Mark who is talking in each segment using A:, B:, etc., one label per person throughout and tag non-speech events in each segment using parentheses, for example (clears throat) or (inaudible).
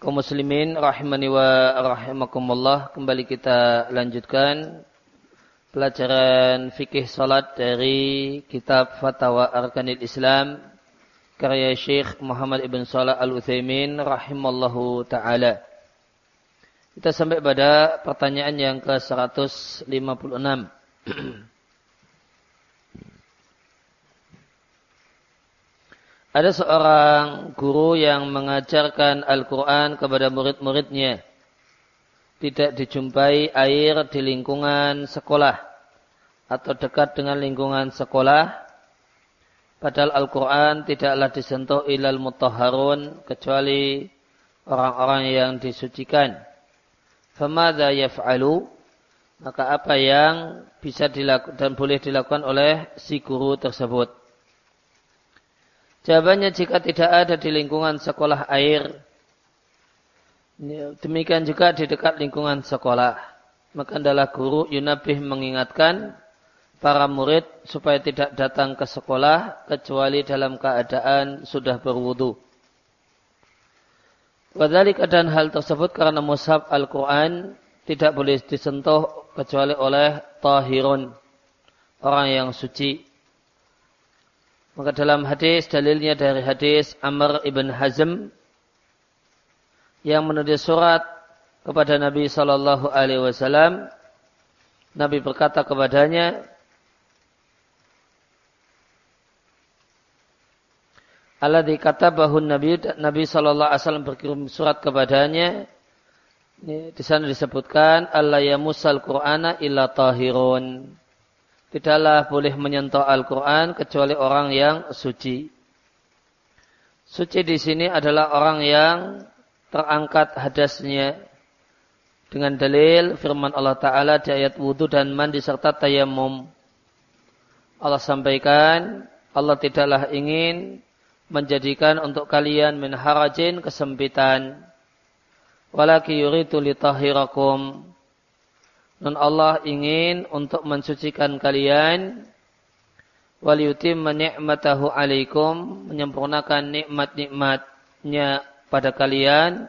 A: Kaum muslimin rahimani wa rahimakumullah kembali kita lanjutkan pelajaran fikih salat dari kitab Fatawa Arkanil Islam karya Syekh Muhammad Ibn Salah Al-Utsaimin rahimallahu taala. Kita sampai pada pertanyaan yang ke-156. (clears throat) Ada seorang guru yang mengajarkan Al-Quran kepada murid-muridnya. Tidak dijumpai air di lingkungan sekolah. Atau dekat dengan lingkungan sekolah. Padahal Al-Quran tidaklah disentuh ilal mutahharun. Kecuali orang-orang yang disucikan. Famada yaf'alu. Maka apa yang bisa dilakukan dan boleh dilakukan oleh si guru tersebut. Jawabannya jika tidak ada di lingkungan sekolah air, demikian juga di dekat lingkungan sekolah. Maka adalah guru Yunabih mengingatkan para murid supaya tidak datang ke sekolah kecuali dalam keadaan sudah berwudu. Wadalik dan hal tersebut karena mushaf Al-Quran tidak boleh disentuh kecuali oleh tahirun, orang yang suci. Maka dalam hadis dalilnya dari hadis Amr ibn Hazm yang menulis surat kepada Nabi Shallallahu Alaihi Wasallam, Nabi berkata kepadanya, Allah dikata bahwa Nabi Nabi Shallallahu Alaihi Wasallam berkirim surat kepadanya. Di sana disebutkan Allah ya musal Qur'ana illa tahirun tidaklah boleh menyentuh Al-Quran kecuali orang yang suci. Suci di sini adalah orang yang terangkat hadasnya dengan dalil firman Allah Ta'ala di ayat wudhu dan mandi serta tayamum. Allah sampaikan, Allah tidaklah ingin menjadikan untuk kalian min harajin kesempitan. Walaki yuritu litahirakum dan Allah ingin untuk mensucikan kalian waliyutim ni'matahu alaikum menyempurnakan nikmat-nikmatnya pada kalian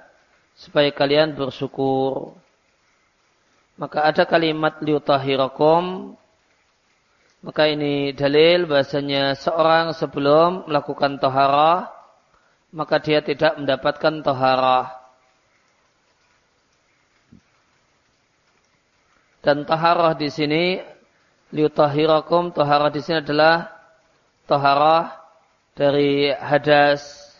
A: supaya kalian bersyukur. Maka ada kalimat liutahirakum maka ini dalil bahasanya seorang sebelum melakukan toharah maka dia tidak mendapatkan toharah. Dan taharah di sini liutahirakum taharah di sini adalah taharah dari hadas.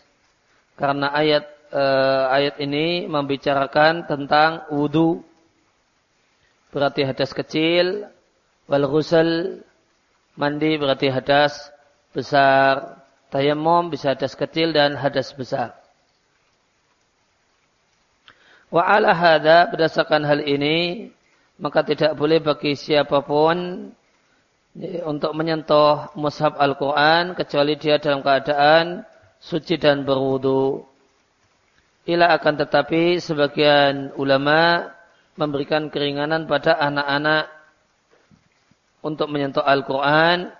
A: Karena ayat eh, ayat ini membicarakan tentang wudu. Berarti hadas kecil wal ghusl mandi berarti hadas besar. Tayamum bisa hadas kecil dan hadas besar. Wa ala hada berdasarkan hal ini maka tidak boleh bagi siapa pun untuk menyentuh mushaf Al-Quran kecuali dia dalam keadaan suci dan berwudu. Ila akan tetapi sebagian ulama memberikan keringanan pada anak-anak untuk menyentuh Al-Quran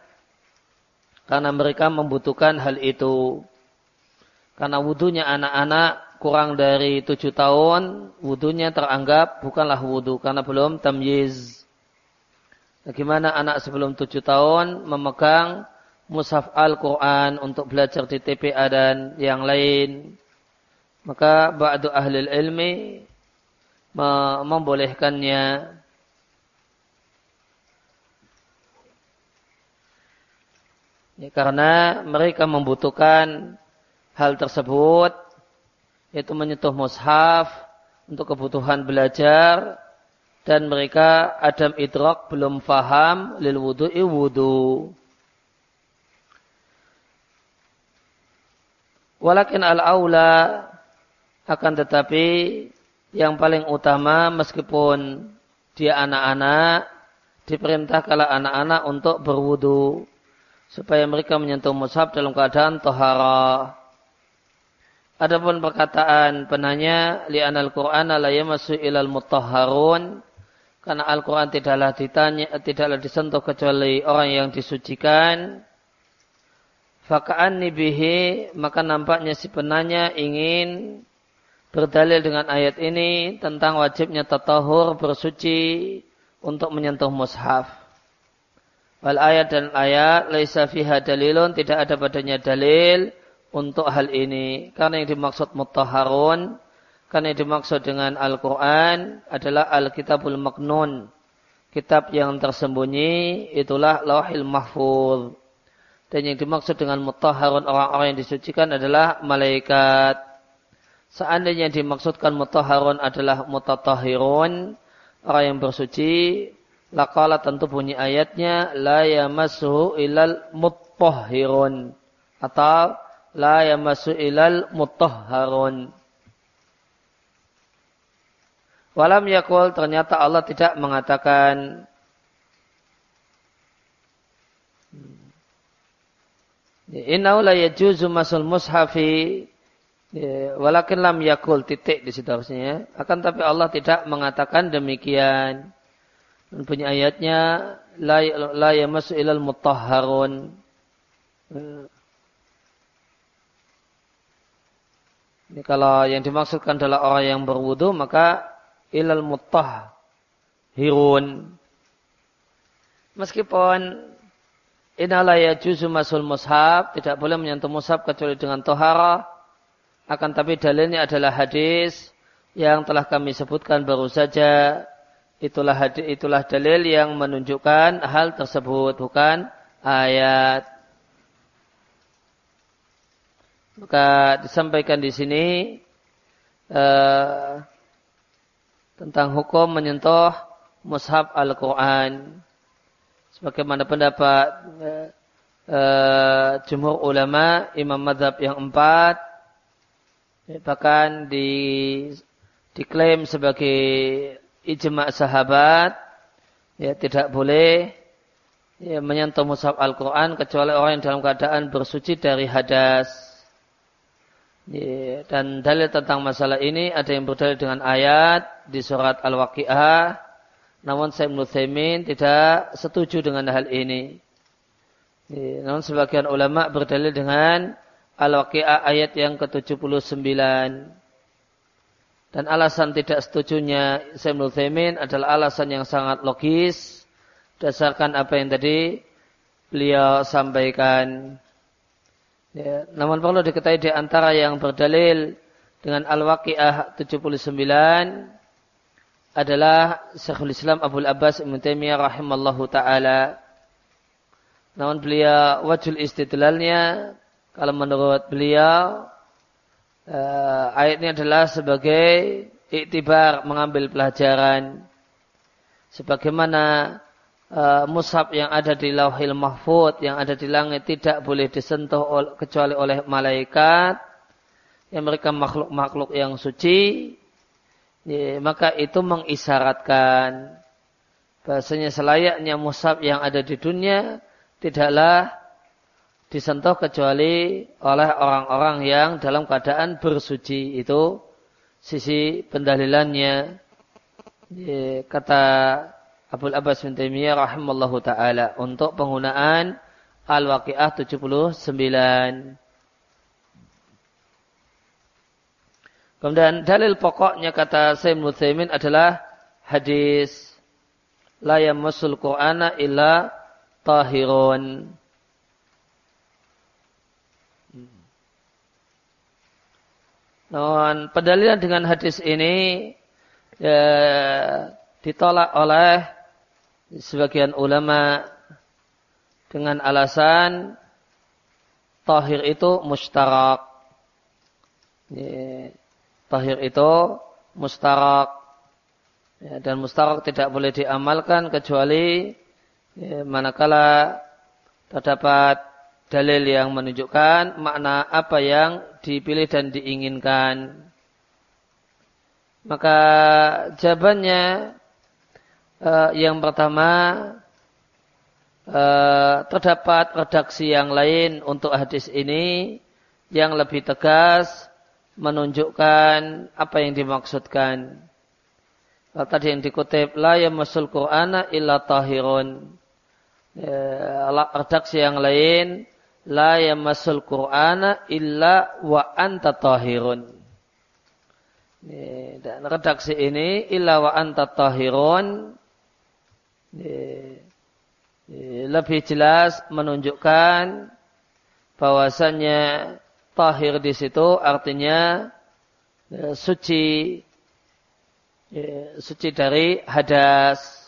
A: karena mereka membutuhkan hal itu. Karena wudhunya anak-anak kurang dari tujuh tahun, wudhunya teranggap bukanlah wudhu karena belum tamyiz. Bagaimana anak sebelum tujuh tahun memegang mushaf Al-Quran untuk belajar di TPA dan yang lain. Maka ba'du ahli ilmi membolehkannya. Ya, karena mereka membutuhkan hal tersebut yaitu menyentuh mushaf untuk kebutuhan belajar dan mereka adam idrak belum faham lil wudu'i wudu. Walakin al-aula akan tetapi yang paling utama meskipun dia anak-anak diperintah kalau anak-anak untuk berwudu supaya mereka menyentuh mushaf dalam keadaan tohara. Adapun perkataan penanya li'an al-Qur'an la yamassu ilal mutahharun karena Al-Quran tidaklah ditanya, tidaklah disentuh kecuali orang yang disucikan. Faka'an nibihi, maka nampaknya si penanya ingin berdalil dengan ayat ini tentang wajibnya tatahur bersuci untuk menyentuh mushaf. Wal ayat dan ayat laisa fiha dalilun tidak ada padanya dalil untuk hal ini karena yang dimaksud mutahharun karena yang dimaksud dengan Al-Quran adalah Al-Kitabul Maknun. Kitab yang tersembunyi itulah Lauhil Mahfuz. Dan yang dimaksud dengan mutahharun orang-orang yang disucikan adalah malaikat. Seandainya yang dimaksudkan mutahharun adalah mutatahhirun, orang yang bersuci, laqala tentu bunyi ayatnya la yamassuhu ilal mutahhirun atau la yamassu ilal mutahharun. Walam yakul ternyata Allah tidak mengatakan. Innahu la yajuzu masul mushafi. Walakin lam yakul titik di situ harusnya. Akan tapi Allah tidak mengatakan demikian. Punya ayatnya la la yamassu ilal mutahharun ini kalau yang dimaksudkan adalah orang yang berwudu maka ilal hirun. Meskipun inala yajuzu masul mushab, tidak boleh menyentuh mushab kecuali dengan tohara. Akan tapi dalilnya adalah hadis yang telah kami sebutkan baru saja. Itulah hadis, itulah dalil yang menunjukkan hal tersebut, bukan ayat. Maka disampaikan di sini uh, tentang hukum menyentuh mushaf Al-Quran. Sebagaimana pendapat uh, jumhur ulama, imam madhab yang empat, bahkan di, diklaim sebagai ijma' sahabat, ya tidak boleh ya, menyentuh mushaf Al-Quran kecuali orang yang dalam keadaan bersuci dari hadas. Dan dalil tentang masalah ini ada yang berdalil dengan ayat di surat Al-Waqi'ah. Namun Sayyid Nuthaimin tidak setuju dengan hal ini. Namun sebagian ulama berdalil dengan Al-Waqi'ah ayat yang ke-79. Dan alasan tidak setujunya Sayyid Nuthaimin adalah alasan yang sangat logis. Dasarkan apa yang tadi beliau sampaikan. Ya, namun perlu diketahui di antara yang berdalil dengan Al-Waqi'ah 79 adalah Syekhul Islam Abu Abbas Ibn Taimiyah rahimallahu taala. Namun beliau wajul istidlalnya kalau menurut beliau uh, ayat ini adalah sebagai iktibar mengambil pelajaran sebagaimana uh, mushaf yang ada di lauhil mahfud, yang ada di langit tidak boleh disentuh kecuali oleh malaikat, yang mereka makhluk-makhluk yang suci, ya, maka itu mengisyaratkan bahasanya selayaknya mushaf yang ada di dunia tidaklah disentuh kecuali oleh orang-orang yang dalam keadaan bersuci. Itu sisi pendalilannya. Ya, kata Abdul Abbas bin Taimiyah rahimallahu taala untuk penggunaan Al-Waqiah 79. Kemudian dalil pokoknya kata Sayyid Muthaimin adalah hadis la yamassul Qur'ana illa tahirun. Namun pendalilan dengan hadis ini ya, ditolak oleh sebagian ulama dengan alasan tahir itu mustarak. Tahir itu mustarak. Ya, dan mustarak tidak boleh diamalkan kecuali ya, manakala terdapat dalil yang menunjukkan makna apa yang dipilih dan diinginkan. Maka jawabannya uh, yang pertama uh, terdapat redaksi yang lain untuk hadis ini yang lebih tegas menunjukkan apa yang dimaksudkan. Kalau tadi yang dikutip la yamassul Qur'ana illa tahirun. Ya, redaksi yang lain la yamassul Qur'ana illa wa anta tahirun. Dan redaksi ini illa wa anta tahirun lebih jelas menunjukkan bahwasannya tahir di situ artinya ya, suci suci dari hadas.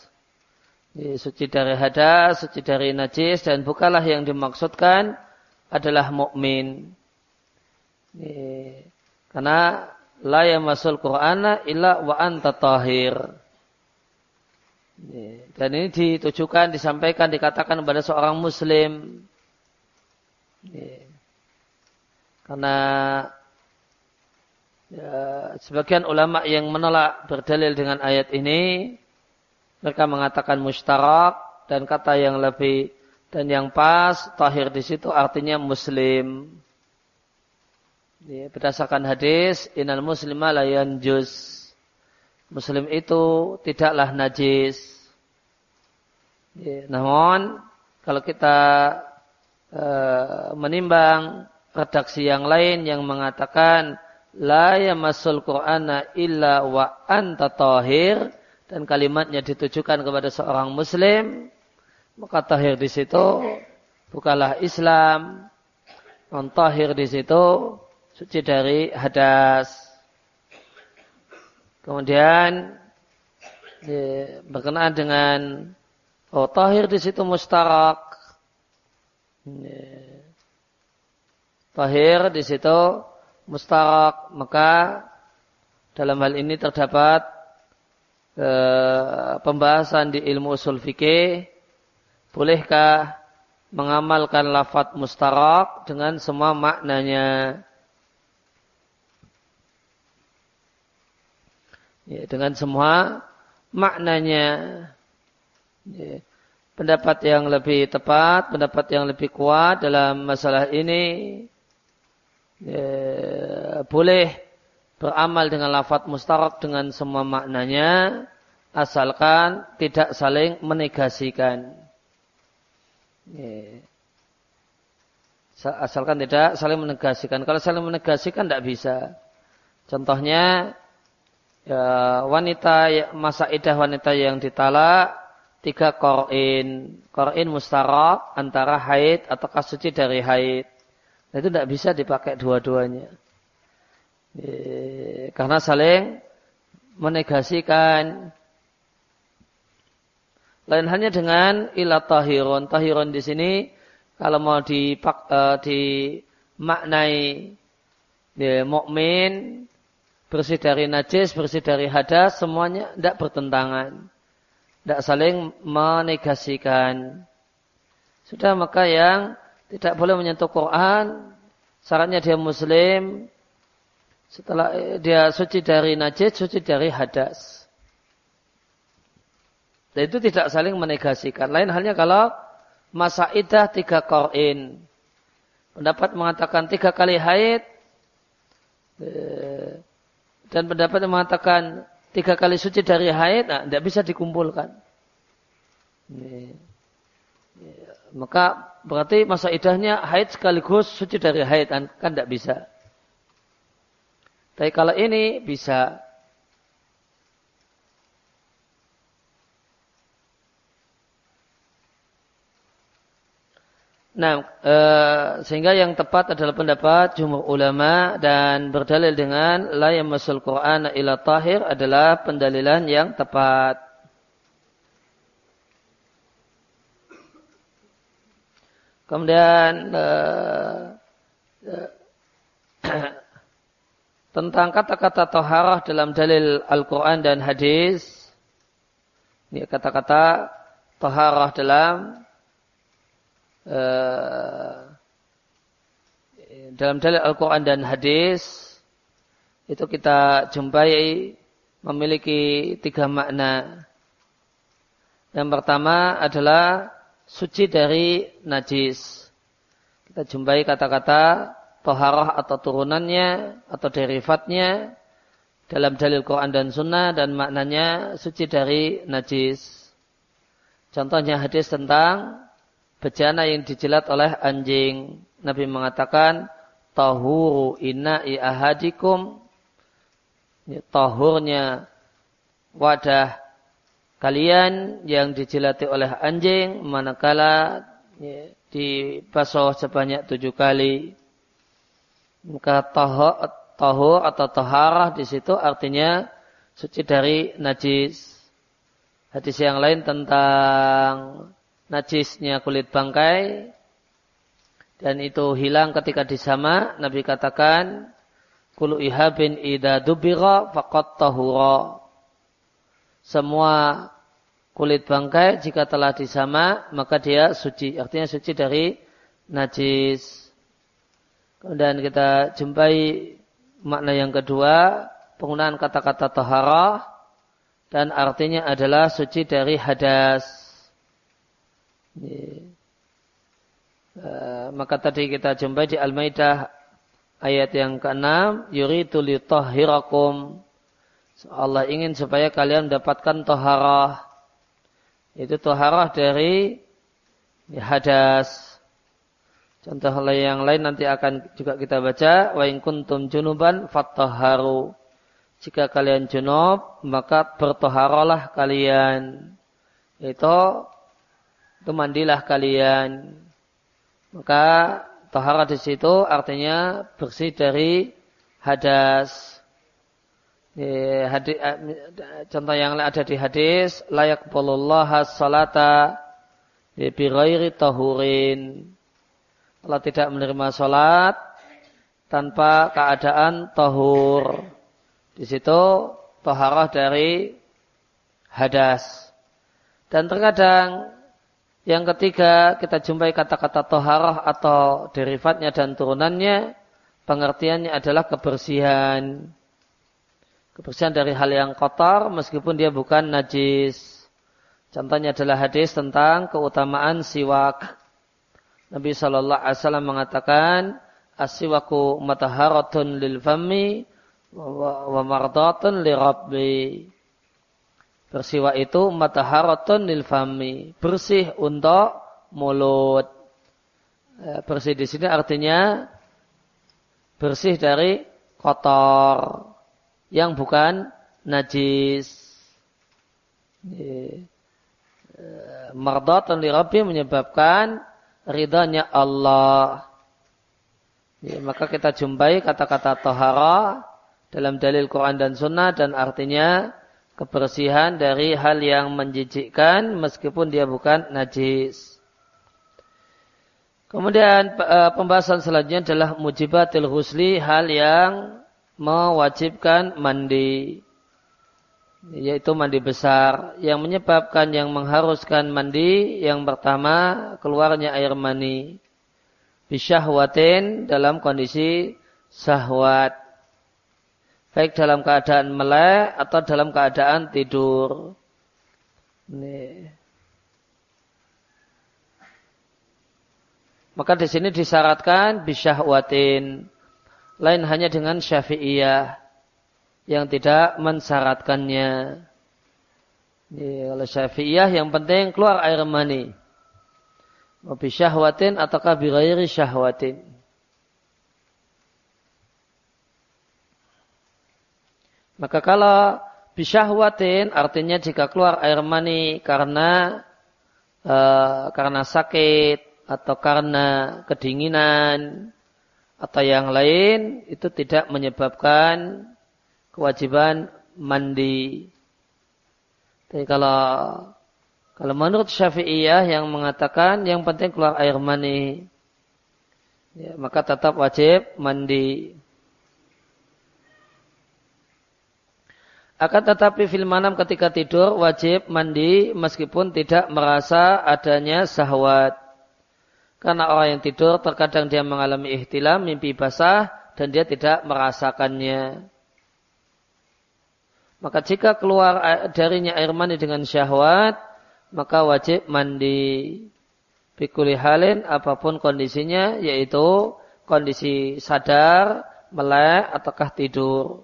A: Suci dari hadas suci dari najis dan bukalah yang dimaksudkan adalah mukmin. Karena la yamasul qur'ana illa wa anta tahir dan ini ditujukan, disampaikan, dikatakan kepada seorang muslim. Karena ya, sebagian ulama yang menolak berdalil dengan ayat ini, mereka mengatakan mustarak dan kata yang lebih dan yang pas, tahir di situ artinya muslim. Ya, berdasarkan hadis, inal muslimah layan juz. Muslim itu tidaklah najis. Ya, namun kalau kita e, menimbang redaksi yang lain yang mengatakan la yamassul qur'ana illa wa anta tahir dan kalimatnya ditujukan kepada seorang muslim maka tahir di situ bukanlah Islam non tahir di situ suci dari hadas Kemudian berkenaan dengan oh tahir di situ mustarak. Tahir di situ mustarak. Maka dalam hal ini terdapat eh, pembahasan di ilmu usul fikih. Bolehkah mengamalkan lafat mustarak dengan semua maknanya ya, dengan semua maknanya. Ya, pendapat yang lebih tepat, pendapat yang lebih kuat dalam masalah ini ya, boleh beramal dengan lafat mustarak dengan semua maknanya asalkan tidak saling menegasikan. Ya. Asalkan tidak saling menegasikan. Kalau saling menegasikan tidak bisa. Contohnya ya, wanita masa idah wanita yang ditalak tiga korin. Korin mustarak antara haid atau suci dari haid. Nah, itu tidak bisa dipakai dua-duanya. Ya, karena saling menegasikan. Lain hanya dengan ilat tahirun. Tahirun di sini kalau mau dipak, uh, dimaknai ya, mukmin bersih dari najis, bersih dari hadas, semuanya tidak bertentangan. Tidak saling menegasikan. Sudah maka yang tidak boleh menyentuh Quran, syaratnya dia muslim, setelah dia suci dari najis, suci dari hadas. Dan itu tidak saling menegasikan. Lain halnya kalau masa idah tiga korin. Pendapat mengatakan tiga kali haid, eh, dan pendapat yang mengatakan tiga kali suci dari haid, nah, tidak bisa dikumpulkan. Ini. Maka berarti masa idahnya haid sekaligus suci dari haid kan, kan tidak bisa. Tapi kalau ini bisa. Nah, e, sehingga yang tepat adalah pendapat jumhur ulama dan berdalil dengan la yamassul Qur'an ila tahir adalah pendalilan yang tepat. Kemudian e, e, (clears throat) tentang kata-kata toharah dalam dalil Al-Quran dan hadis. Ini kata-kata toharah dalam Eh, dalam dalil Al-Quran dan hadis itu kita jumpai memiliki tiga makna. Yang pertama adalah suci dari najis. Kita jumpai kata-kata toharah atau turunannya atau derivatnya dalam dalil Quran dan Sunnah dan maknanya suci dari najis. Contohnya hadis tentang bejana yang dijilat oleh anjing. Nabi mengatakan, Tahuru ina'i ahadikum. Tahurnya wadah kalian yang dijilati oleh anjing manakala ya, dibasuh sebanyak tujuh kali. Maka tahur atau taharah di situ artinya suci dari najis. Hadis yang lain tentang najisnya kulit bangkai dan itu hilang ketika disama Nabi katakan kulu ihabin ida dubira faqat tahura. Semua kulit bangkai jika telah disama maka dia suci artinya suci dari najis. Kemudian kita jumpai makna yang kedua penggunaan kata-kata taharah dan artinya adalah suci dari hadas Uh, maka tadi kita jumpai di Al-Maidah ayat yang ke-6 yuridu li tahhirakum Allah ingin supaya kalian mendapatkan toharah. Itu toharah dari hadas. Contoh yang lain nanti akan juga kita baca wa in kuntum junuban fattaharu jika kalian junub maka bertoharalah kalian. Itu itu mandilah kalian. Maka tahara di situ artinya bersih dari hadas. Hadis, eh, contoh yang ada di hadis layak bolullah salata bi ghairi tahurin. Allah tidak menerima salat tanpa keadaan tahur. Di situ taharah dari hadas. Dan terkadang yang ketiga, kita jumpai kata-kata toharah atau derivatnya dan turunannya. Pengertiannya adalah kebersihan. Kebersihan dari hal yang kotor meskipun dia bukan najis. Contohnya adalah hadis tentang keutamaan siwak. Nabi Shallallahu Alaihi Wasallam mengatakan, asiwaku mataharatun lil fami wa mardatun li rabbi. Bersiwak itu mataharatun lil fami, bersih untuk mulut. Ya, bersih di sini artinya bersih dari kotor yang bukan najis. Ya, Mardatun li rabbi menyebabkan ridhanya Allah. Maka kita jumpai kata-kata tohara dalam dalil Quran dan Sunnah dan artinya kebersihan dari hal yang menjijikkan meskipun dia bukan najis. Kemudian e, pembahasan selanjutnya adalah mujibatil husli hal yang mewajibkan mandi yaitu mandi besar. Yang menyebabkan yang mengharuskan mandi yang pertama keluarnya air mani. Bisyahwatin dalam kondisi sahwat baik dalam keadaan melek atau dalam keadaan tidur. Ini. Maka di sini disyaratkan bisyahwatin. Lain hanya dengan syafi'iyah yang tidak mensyaratkannya. Ini, kalau syafi'iyah yang penting keluar air mani. Bisyahwatin ataukah bighairi syahwatin. Maka kalau bisyahwatin artinya jika keluar air mani karena uh, karena sakit atau karena kedinginan atau yang lain itu tidak menyebabkan kewajiban mandi. Tapi kalau kalau menurut Syafi'iyah yang mengatakan yang penting keluar air mani, ya, maka tetap wajib mandi. Akan tetapi fil manam ketika tidur wajib mandi meskipun tidak merasa adanya sahwat. Karena orang yang tidur terkadang dia mengalami ihtilam, mimpi basah dan dia tidak merasakannya. Maka jika keluar darinya air mani dengan syahwat, maka wajib mandi. Bikuli halin apa pun kondisinya, yaitu kondisi sadar, melek, ataukah tidur.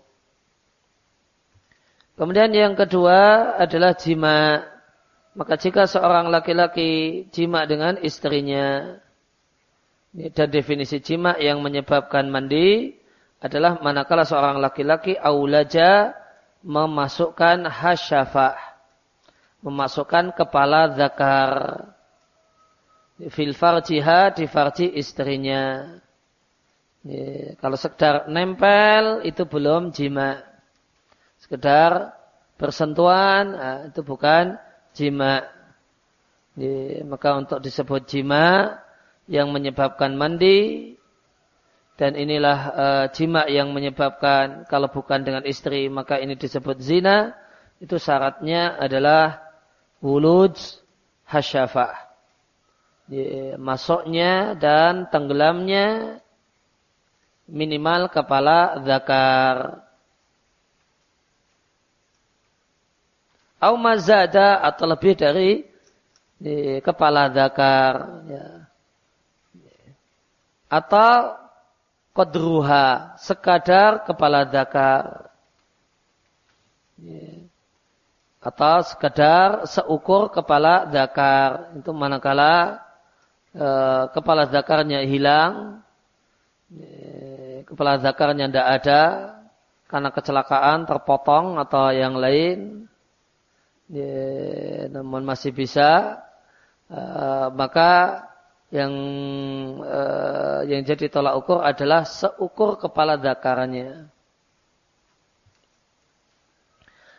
A: Kemudian yang kedua adalah jima. Maka jika seorang laki-laki jima dengan istrinya, dan definisi jima yang menyebabkan mandi adalah manakala seorang laki-laki aulaja memasukkan hasyafah, memasukkan kepala zakar fil farjiha di farji istrinya. Ya, kalau sekedar nempel itu belum jima. Sekedar bersentuhan itu bukan jima. Maka untuk disebut jima yang menyebabkan mandi dan inilah uh, jima yang menyebabkan kalau bukan dengan istri maka ini disebut zina itu syaratnya adalah wuluj hasyafah masuknya dan tenggelamnya minimal kepala zakar au mazada atau lebih dari di kepala zakar ya. Atau kodruha sekadar kepala zakar. Ya. atau sekadar seukur kepala zakar. Itu manakala e, kepala zakarnya hilang e, kepala zakarnya tidak ada karena kecelakaan terpotong atau yang lain ya, namun masih bisa e, maka yang uh, yang jadi tolak ukur adalah seukur kepala zakarnya.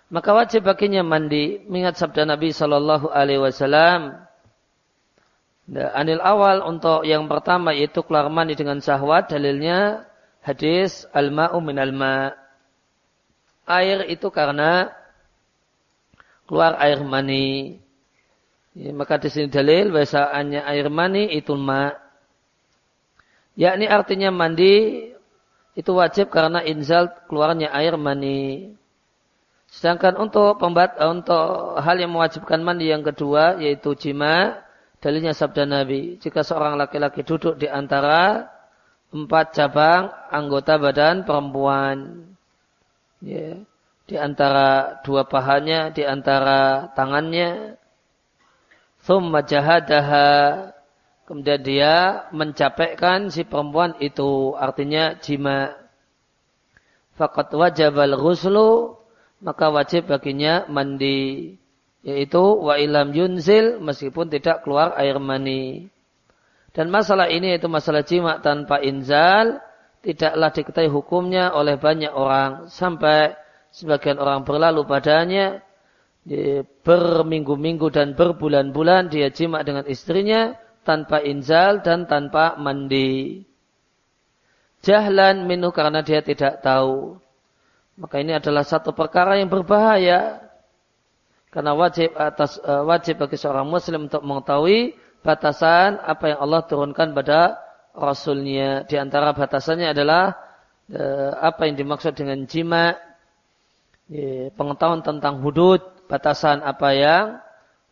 A: Maka wajib baginya mandi. Mengingat sabda Nabi Shallallahu Alaihi Wasallam. Anil awal untuk yang pertama yaitu keluar mandi dengan syahwat. Dalilnya hadis al-ma'u min al-ma. Air itu karena keluar air mani. Ya, maka di sini dalil bahasaannya air mani itu ma. Yakni artinya mandi itu wajib karena inzal keluarnya air mani. Sedangkan untuk pembat untuk hal yang mewajibkan mandi yang kedua yaitu jima, dalilnya sabda Nabi, jika seorang laki-laki duduk di antara empat cabang anggota badan perempuan, ya, di antara dua pahanya, di antara tangannya, Thumma jahadaha. Kemudian dia mencapaikan si perempuan itu. Artinya jima. Fakat wajabal ghuslu. Maka wajib baginya mandi. Yaitu wa ilam yunzil. Meskipun tidak keluar air mani. Dan masalah ini itu masalah jima tanpa inzal. Tidaklah diketahui hukumnya oleh banyak orang. Sampai sebagian orang berlalu padanya berminggu-minggu dan berbulan-bulan dia jima dengan istrinya tanpa inzal dan tanpa mandi. Jahlan minu karena dia tidak tahu. Maka ini adalah satu perkara yang berbahaya. Karena wajib atas eh, wajib bagi seorang muslim untuk mengetahui batasan apa yang Allah turunkan pada Rasulnya. Di antara batasannya adalah eh, apa yang dimaksud dengan jima, pengetahuan tentang hudud, batasan apa yang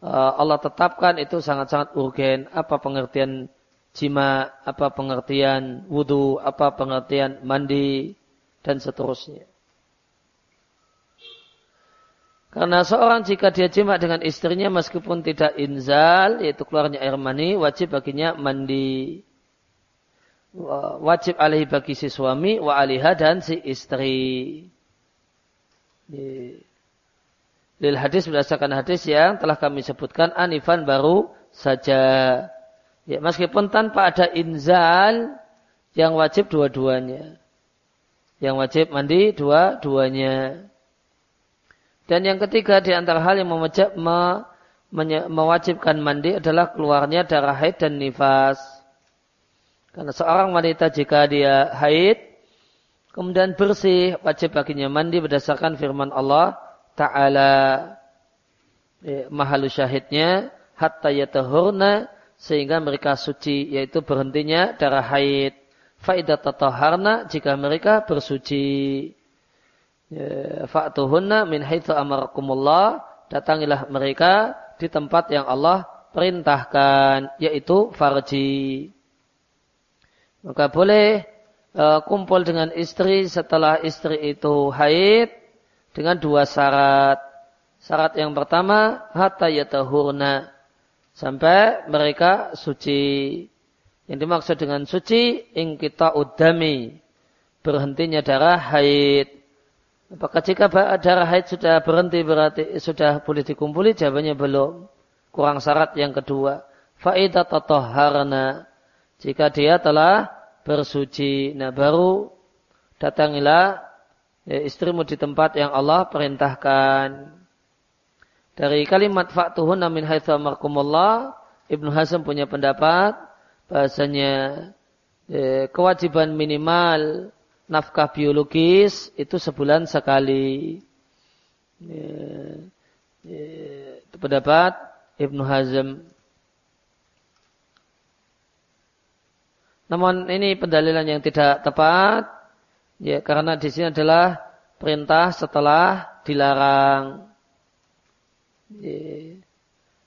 A: uh, Allah tetapkan itu sangat-sangat urgen. Apa pengertian jima, apa pengertian wudhu, apa pengertian mandi, dan seterusnya. Karena seorang jika dia jima dengan istrinya meskipun tidak inzal, yaitu keluarnya air mani, wajib baginya mandi. Wajib alih bagi si suami, wa alihah dan si istri. Lil hadis berdasarkan hadis yang telah kami sebutkan anifan baru saja. Ya, meskipun tanpa ada inzal yang wajib dua-duanya. Yang wajib mandi dua-duanya. Dan yang ketiga di antara hal yang memejak, me, mewajibkan mandi adalah keluarnya darah haid dan nifas. Karena seorang wanita jika dia haid, kemudian bersih, wajib baginya mandi berdasarkan firman Allah Ta'ala ya, mahalu syahidnya hatta yatahurna sehingga mereka suci yaitu berhentinya darah haid. Faidah tataharna jika mereka bersuci. Ya, fa'tuhunna min haitsu amarakumullah. Datangilah mereka di tempat yang Allah perintahkan, yaitu farji. Maka boleh uh, kumpul dengan istri setelah istri itu haid dengan dua syarat. Syarat yang pertama, hatta yatahurna. Sampai mereka suci. Yang dimaksud dengan suci, ing kita udami. Berhentinya darah haid. Apakah jika darah haid sudah berhenti berarti sudah boleh dikumpuli? Jawabannya belum. Kurang syarat yang kedua. Fa'idah tatoharna. Jika dia telah bersuci. Nah baru datangilah ya, istrimu di tempat yang Allah perintahkan. Dari kalimat fa'tuhunna min haitha markumullah. Ibnu Hazm punya pendapat. Bahasanya ya, kewajiban minimal nafkah biologis itu sebulan sekali. Ya, ya, itu pendapat Ibnu Hazm. Namun ini pendalilan yang tidak tepat, ya karena di sini adalah perintah setelah dilarang. Ya,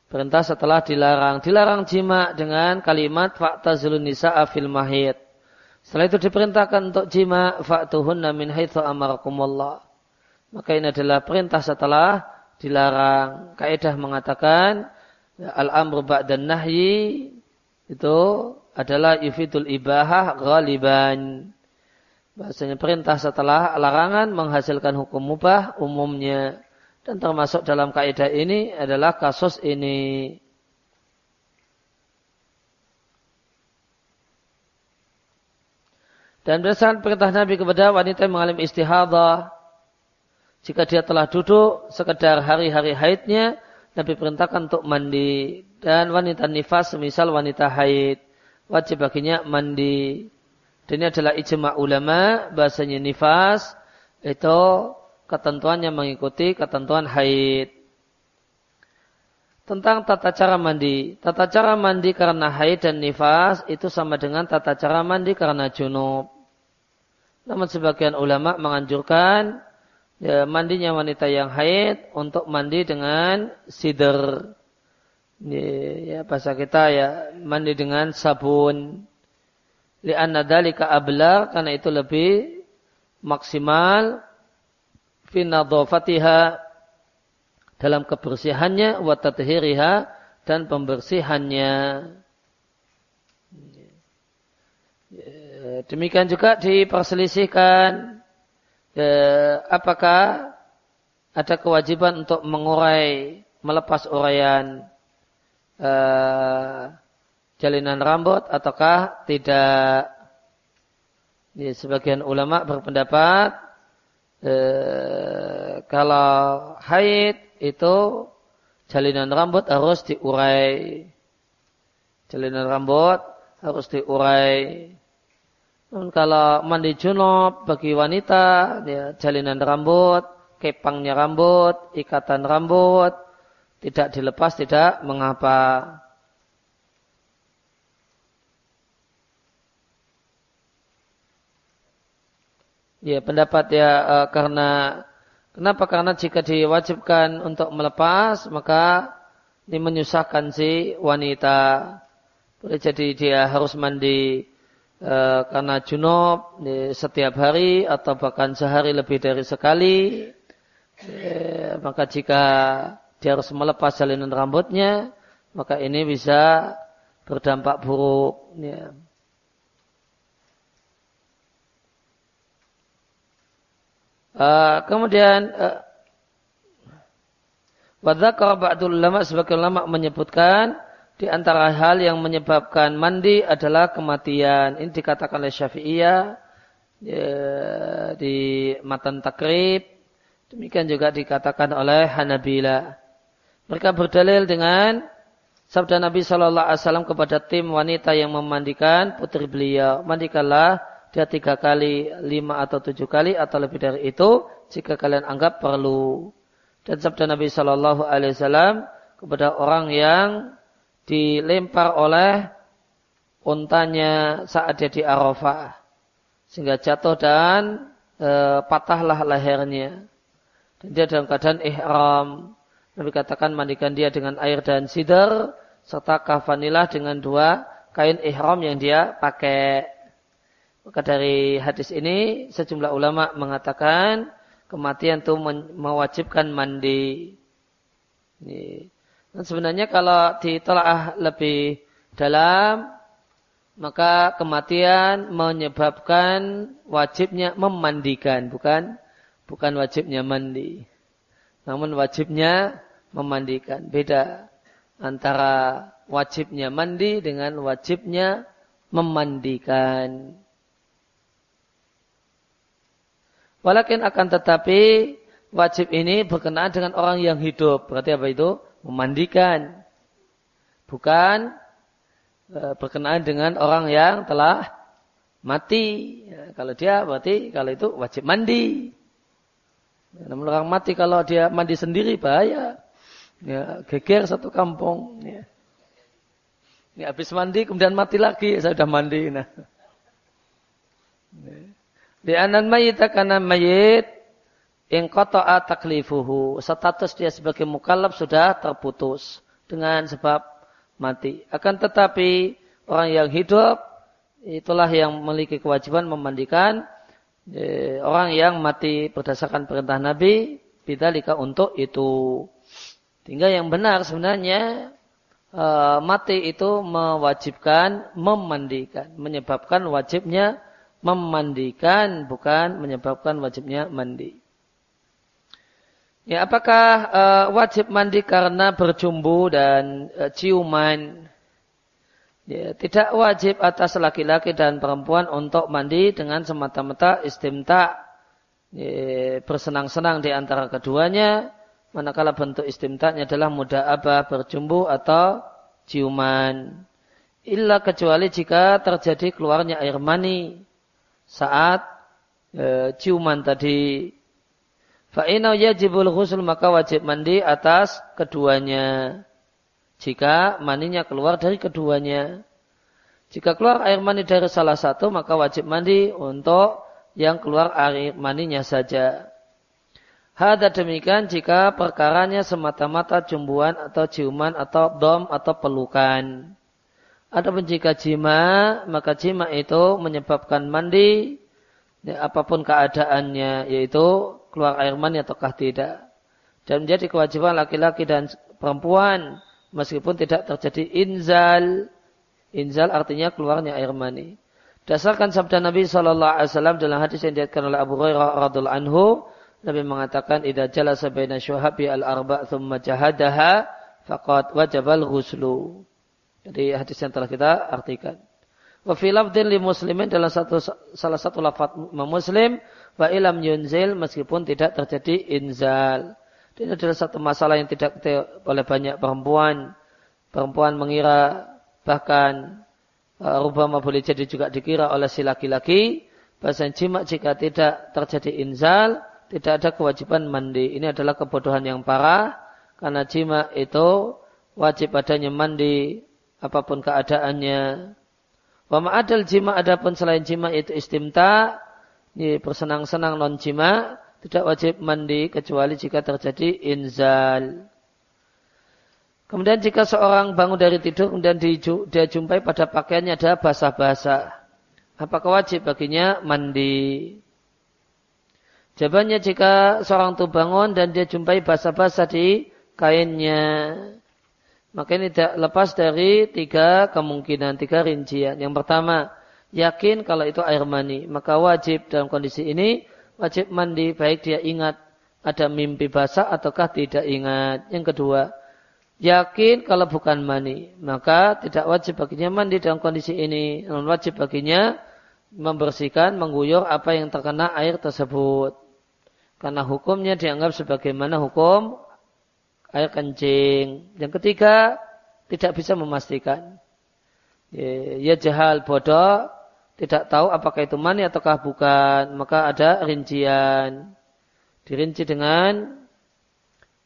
A: perintah setelah dilarang. Dilarang jima dengan kalimat fakta nisa'a fil mahid. Setelah itu diperintahkan untuk jima fa'tuhunna min haitsu amarakumullah. Maka ini adalah perintah setelah dilarang. Kaidah mengatakan al-amru ba'dan nahyi itu adalah yufidul ibahah ghaliban. Bahasanya perintah setelah larangan menghasilkan hukum mubah umumnya. Dan termasuk dalam kaidah ini adalah kasus ini. Dan berdasarkan perintah Nabi kepada wanita yang mengalami istihadah, jika dia telah duduk sekedar hari-hari haidnya, Nabi perintahkan untuk mandi. Dan wanita nifas, semisal wanita haid, wajib baginya mandi. Dan ini adalah ijma ulama, bahasanya nifas, itu ketentuannya mengikuti ketentuan haid. Tentang tata cara mandi. Tata cara mandi karena haid dan nifas itu sama dengan tata cara mandi karena junub. Namun sebagian ulama menganjurkan ya, mandinya wanita yang haid untuk mandi dengan sider. Ya, ya bahasa kita ya mandi dengan sabun. Lianna dalika ablar karena itu lebih maksimal finadofatiha dalam kebersihannya wa dan pembersihannya. demikian juga diperselisihkan eh, apakah ada kewajiban untuk mengurai, melepas uraian eh, jalinan rambut ataukah tidak. Ya, sebagian ulama berpendapat eh, kalau haid itu jalinan rambut harus diurai. Jalinan rambut harus diurai. Kalau mandi junub bagi wanita, ya, jalinan rambut, kepangnya rambut, ikatan rambut, tidak dilepas tidak mengapa. Ya pendapat ya e, karena kenapa? Karena jika diwajibkan untuk melepas maka ini menyusahkan si wanita. Boleh jadi dia harus mandi e, karena junub e, setiap hari atau bahkan sehari lebih dari sekali, e, maka jika dia harus melepas jalinan rambutnya, maka ini bisa berdampak buruk. Ya. Uh, kemudian uh, Wadzakar ba'dul ulama sebagai ulama menyebutkan di antara hal yang menyebabkan mandi adalah kematian. Ini dikatakan oleh Syafi'iyah ya, di matan takrib. Demikian juga dikatakan oleh Hanabila. Mereka berdalil dengan sabda Nabi Shallallahu Alaihi Wasallam kepada tim wanita yang memandikan putri beliau. Mandikanlah dia tiga kali, lima atau tujuh kali atau lebih dari itu jika kalian anggap perlu. Dan sabda Nabi Shallallahu Alaihi Wasallam kepada orang yang dilempar oleh untanya saat dia di Arafah. Sehingga jatuh dan e, patahlah lehernya. Dan dia dalam keadaan ihram. Nabi katakan mandikan dia dengan air dan sidar serta kafanilah dengan dua kain ihram yang dia pakai. Maka dari hadis ini sejumlah ulama mengatakan kematian itu mewajibkan mandi. Dan sebenarnya kalau ditelaah lebih dalam maka kematian menyebabkan wajibnya memandikan, bukan bukan wajibnya mandi. Namun wajibnya memandikan. Beda antara wajibnya mandi dengan wajibnya memandikan. Walakin akan tetapi wajib ini berkenaan dengan orang yang hidup. Berarti apa itu? Memandikan. Bukan E, berkenaan dengan orang yang telah mati. Ya, kalau dia berarti kalau itu wajib mandi. Ya, namun orang mati kalau dia mandi sendiri bahaya. Ya, geger satu kampung. Ya. Ya, habis mandi kemudian mati lagi. Saya sudah mandi. Nah. Ya. Di anan mayit karena mayit yang kotoa taklifuhu. Status dia sebagai mukallaf sudah terputus dengan sebab mati. Akan tetapi orang yang hidup itulah yang memiliki kewajiban memandikan eh, orang yang mati berdasarkan perintah Nabi bidalika untuk itu. Tinggal yang benar sebenarnya eh, mati itu mewajibkan memandikan, menyebabkan wajibnya memandikan bukan menyebabkan wajibnya mandi. Ya, apakah uh, wajib mandi karena berjumbu dan uh, ciuman? Ya, tidak wajib atas laki-laki dan perempuan untuk mandi dengan semata-mata istimta ya, bersenang-senang di antara keduanya. Manakala bentuk istimtanya adalah mudah abah berjumbu atau ciuman. Illa kecuali jika terjadi keluarnya air mani saat e, ciuman tadi Fa'inau yajibul ghusl maka wajib mandi atas keduanya. Jika maninya keluar dari keduanya. Jika keluar air mani dari salah satu maka wajib mandi untuk yang keluar air maninya saja. Hada demikian jika perkaranya semata-mata jumbuan atau ciuman atau dom atau pelukan. Adapun jika jima, maka jima itu menyebabkan mandi ya, apa pun keadaannya, yaitu keluar air mani ataukah tidak. Dan menjadi kewajiban laki-laki dan perempuan meskipun tidak terjadi inzal. Inzal artinya keluarnya air mani. Dasarkan sabda Nabi Shallallahu Alaihi Wasallam dalam hadis yang diatkan oleh Abu Hurairah radhiallahu anhu, Nabi mengatakan, "Idza jalasa baina syuhabi al-arba' thumma jahadaha faqad wajabal ghuslu." Jadi hadis yang telah kita artikan. Wa fi lafdin li muslimin dalam satu salah satu lafaz muslim wa ilam yunzil meskipun tidak terjadi inzal. Ini adalah satu masalah yang tidak oleh banyak perempuan. Perempuan mengira bahkan uh, rubama boleh jadi juga dikira oleh si laki-laki bahasa jima jika tidak terjadi inzal tidak ada kewajiban mandi. Ini adalah kebodohan yang parah karena jima itu wajib adanya mandi apa pun keadaannya. Wa ma'adal jima adapun selain jima itu istimta ini bersenang-senang non jima tidak wajib mandi kecuali jika terjadi inzal. Kemudian jika seorang bangun dari tidur kemudian dia jumpai pada pakaiannya ada basah-basah. Apakah wajib baginya mandi? Jawabannya jika seorang itu bangun dan dia jumpai basah-basah di kainnya. Maka ini tidak lepas dari tiga kemungkinan, tiga rincian. Yang pertama, yakin kalau itu air mani. Maka wajib dalam kondisi ini, wajib mandi baik dia ingat ada mimpi basah ataukah tidak ingat. Yang kedua, yakin kalau bukan mani. Maka tidak wajib baginya mandi dalam kondisi ini. Namun wajib baginya membersihkan, mengguyur apa yang terkena air tersebut. Karena hukumnya dianggap sebagaimana hukum air kencing. Yang ketiga, tidak bisa memastikan. Ya, jahal bodoh, tidak tahu apakah itu mani ataukah bukan, maka ada rincian. Dirinci dengan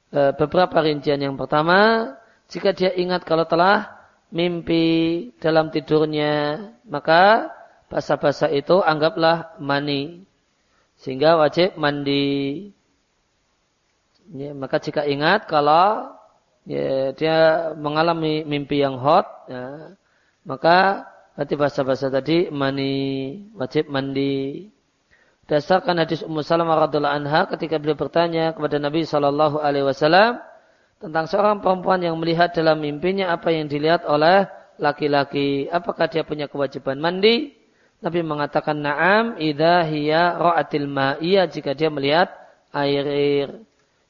A: e, beberapa rincian. Yang pertama, jika dia ingat kalau telah mimpi dalam tidurnya, maka basa-basa itu anggaplah mani. Sehingga wajib mandi. Ya, maka jika ingat kalau ya, dia mengalami mimpi yang hot, ya, maka berarti bahasa-bahasa tadi mani wajib mandi. Dasarkan hadis Ummu Salamah radhiallahu anha ketika beliau bertanya kepada Nabi Shallallahu Alaihi Wasallam tentang seorang perempuan yang melihat dalam mimpinya apa yang dilihat oleh laki-laki. Apakah dia punya kewajiban mandi? Nabi mengatakan na'am idha hiya ra'atil ma'iyah jika dia melihat air-air.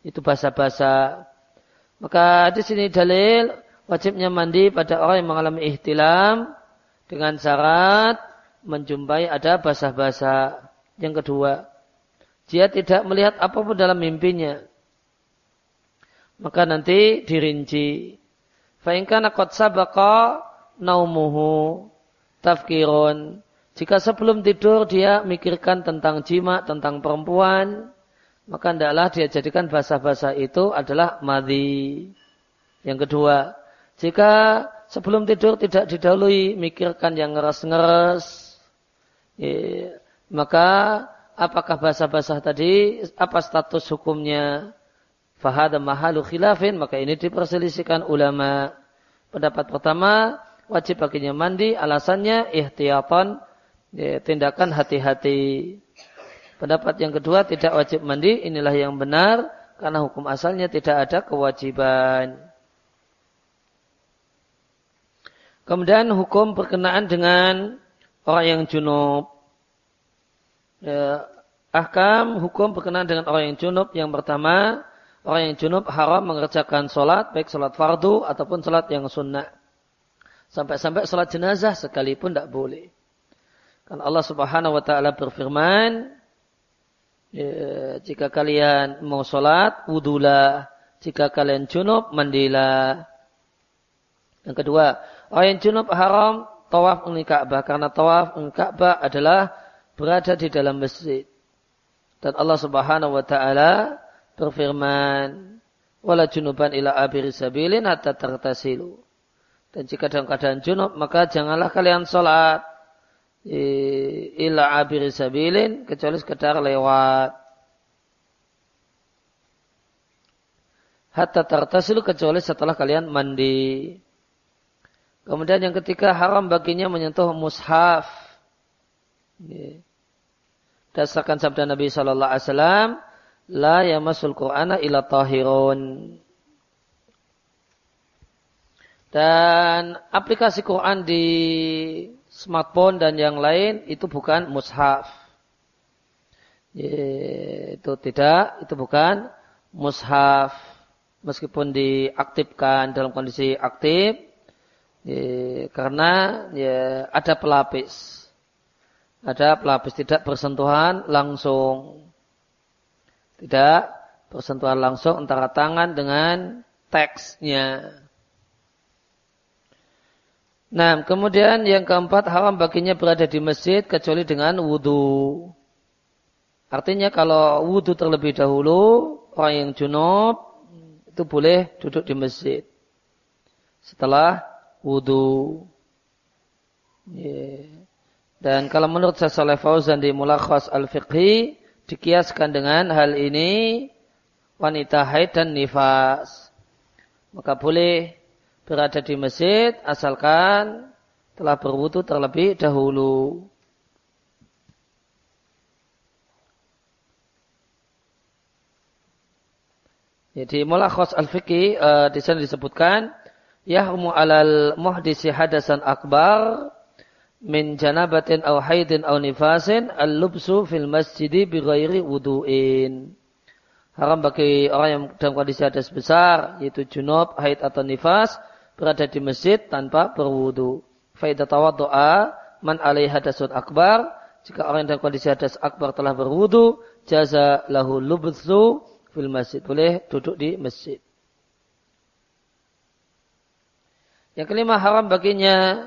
A: Itu bahasa-bahasa. Maka di sini dalil wajibnya mandi pada orang yang mengalami ihtilam dengan syarat menjumpai ada basah-basah. Yang kedua, dia tidak melihat apa pun dalam mimpinya. Maka nanti dirinci. Fa'inkana qad sabaqa naumuhu tafkirun. Jika sebelum tidur dia mikirkan tentang jima, tentang perempuan, maka hendaklah dia jadikan bahasa-bahasa itu adalah madhi. Yang kedua, jika sebelum tidur tidak didahului mikirkan yang ngeres-ngeres, ya, maka apakah bahasa-bahasa tadi, apa status hukumnya? Fahada mahalu khilafin, maka ini diperselisihkan ulama. Pendapat pertama, wajib baginya mandi, alasannya ihtiyatan, ya, tindakan hati-hati. Pendapat yang kedua, tidak wajib mandi, inilah yang benar, karena hukum asalnya tidak ada kewajiban. Kemudian hukum berkenaan dengan orang yang junub. Ya, ahkam hukum berkenaan dengan orang yang junub. Yang pertama orang yang junub haram mengerjakan sholat baik sholat fardu ataupun sholat yang sunnah. Sampai-sampai sholat jenazah sekalipun tidak boleh. Kan Allah subhanahu wa ta'ala berfirman ya, jika kalian mau sholat wudulah. Jika kalian junub mandilah. Yang kedua orang yang junub haram tawaf mengenai Ka'bah karena tawaf mengenai Ka'bah adalah berada di dalam masjid. Dan Allah Subhanahu wa taala berfirman, "Wala junuban ila abiri sabilin hatta tartasilu." Dan jika dalam keadaan junub, maka janganlah kalian sholat ila abiri sabilin kecuali sekedar lewat. Hatta tartasilu kecuali setelah kalian mandi. Kemudian yang ketiga haram baginya menyentuh mushaf. Dasarkan sabda Nabi Shallallahu Alaihi Wasallam, la yamasul Qur'ana ila tahirun. Dan aplikasi Quran di smartphone dan yang lain itu bukan mushaf. Itu tidak, itu bukan mushaf. Meskipun diaktifkan dalam kondisi aktif, karena ya, ada pelapis ada pelapis tidak bersentuhan langsung. Tidak bersentuhan langsung antara tangan dengan teksnya. Nah, kemudian yang keempat haram baginya berada di masjid kecuali dengan wudhu. Artinya kalau wudhu terlebih dahulu, orang yang junub itu boleh duduk di masjid. Setelah wudhu. Dan kalau menurut saya Saleh Fauzan di Mulakhas Al-Fiqhi, dikiaskan dengan hal ini wanita haid dan nifas. Maka boleh berada di masjid asalkan telah berwudu terlebih dahulu. Jadi mulakhas al-fiqhi uh, di sana disebutkan yahmu alal muhdisi hadasan akbar min janabatin aw haidin aw nifasin al-lubsu fil masjidi bi ghairi wudu'in. Haram bagi orang yang dalam kondisi hadas besar, yaitu junub, haid atau nifas, berada di masjid tanpa berwudu. Faidah doa man alaihi hadasun akbar, jika orang yang dalam kondisi hadas akbar telah berwudu, jaza lahu lubsu fil masjid. Boleh duduk di masjid. Yang kelima haram baginya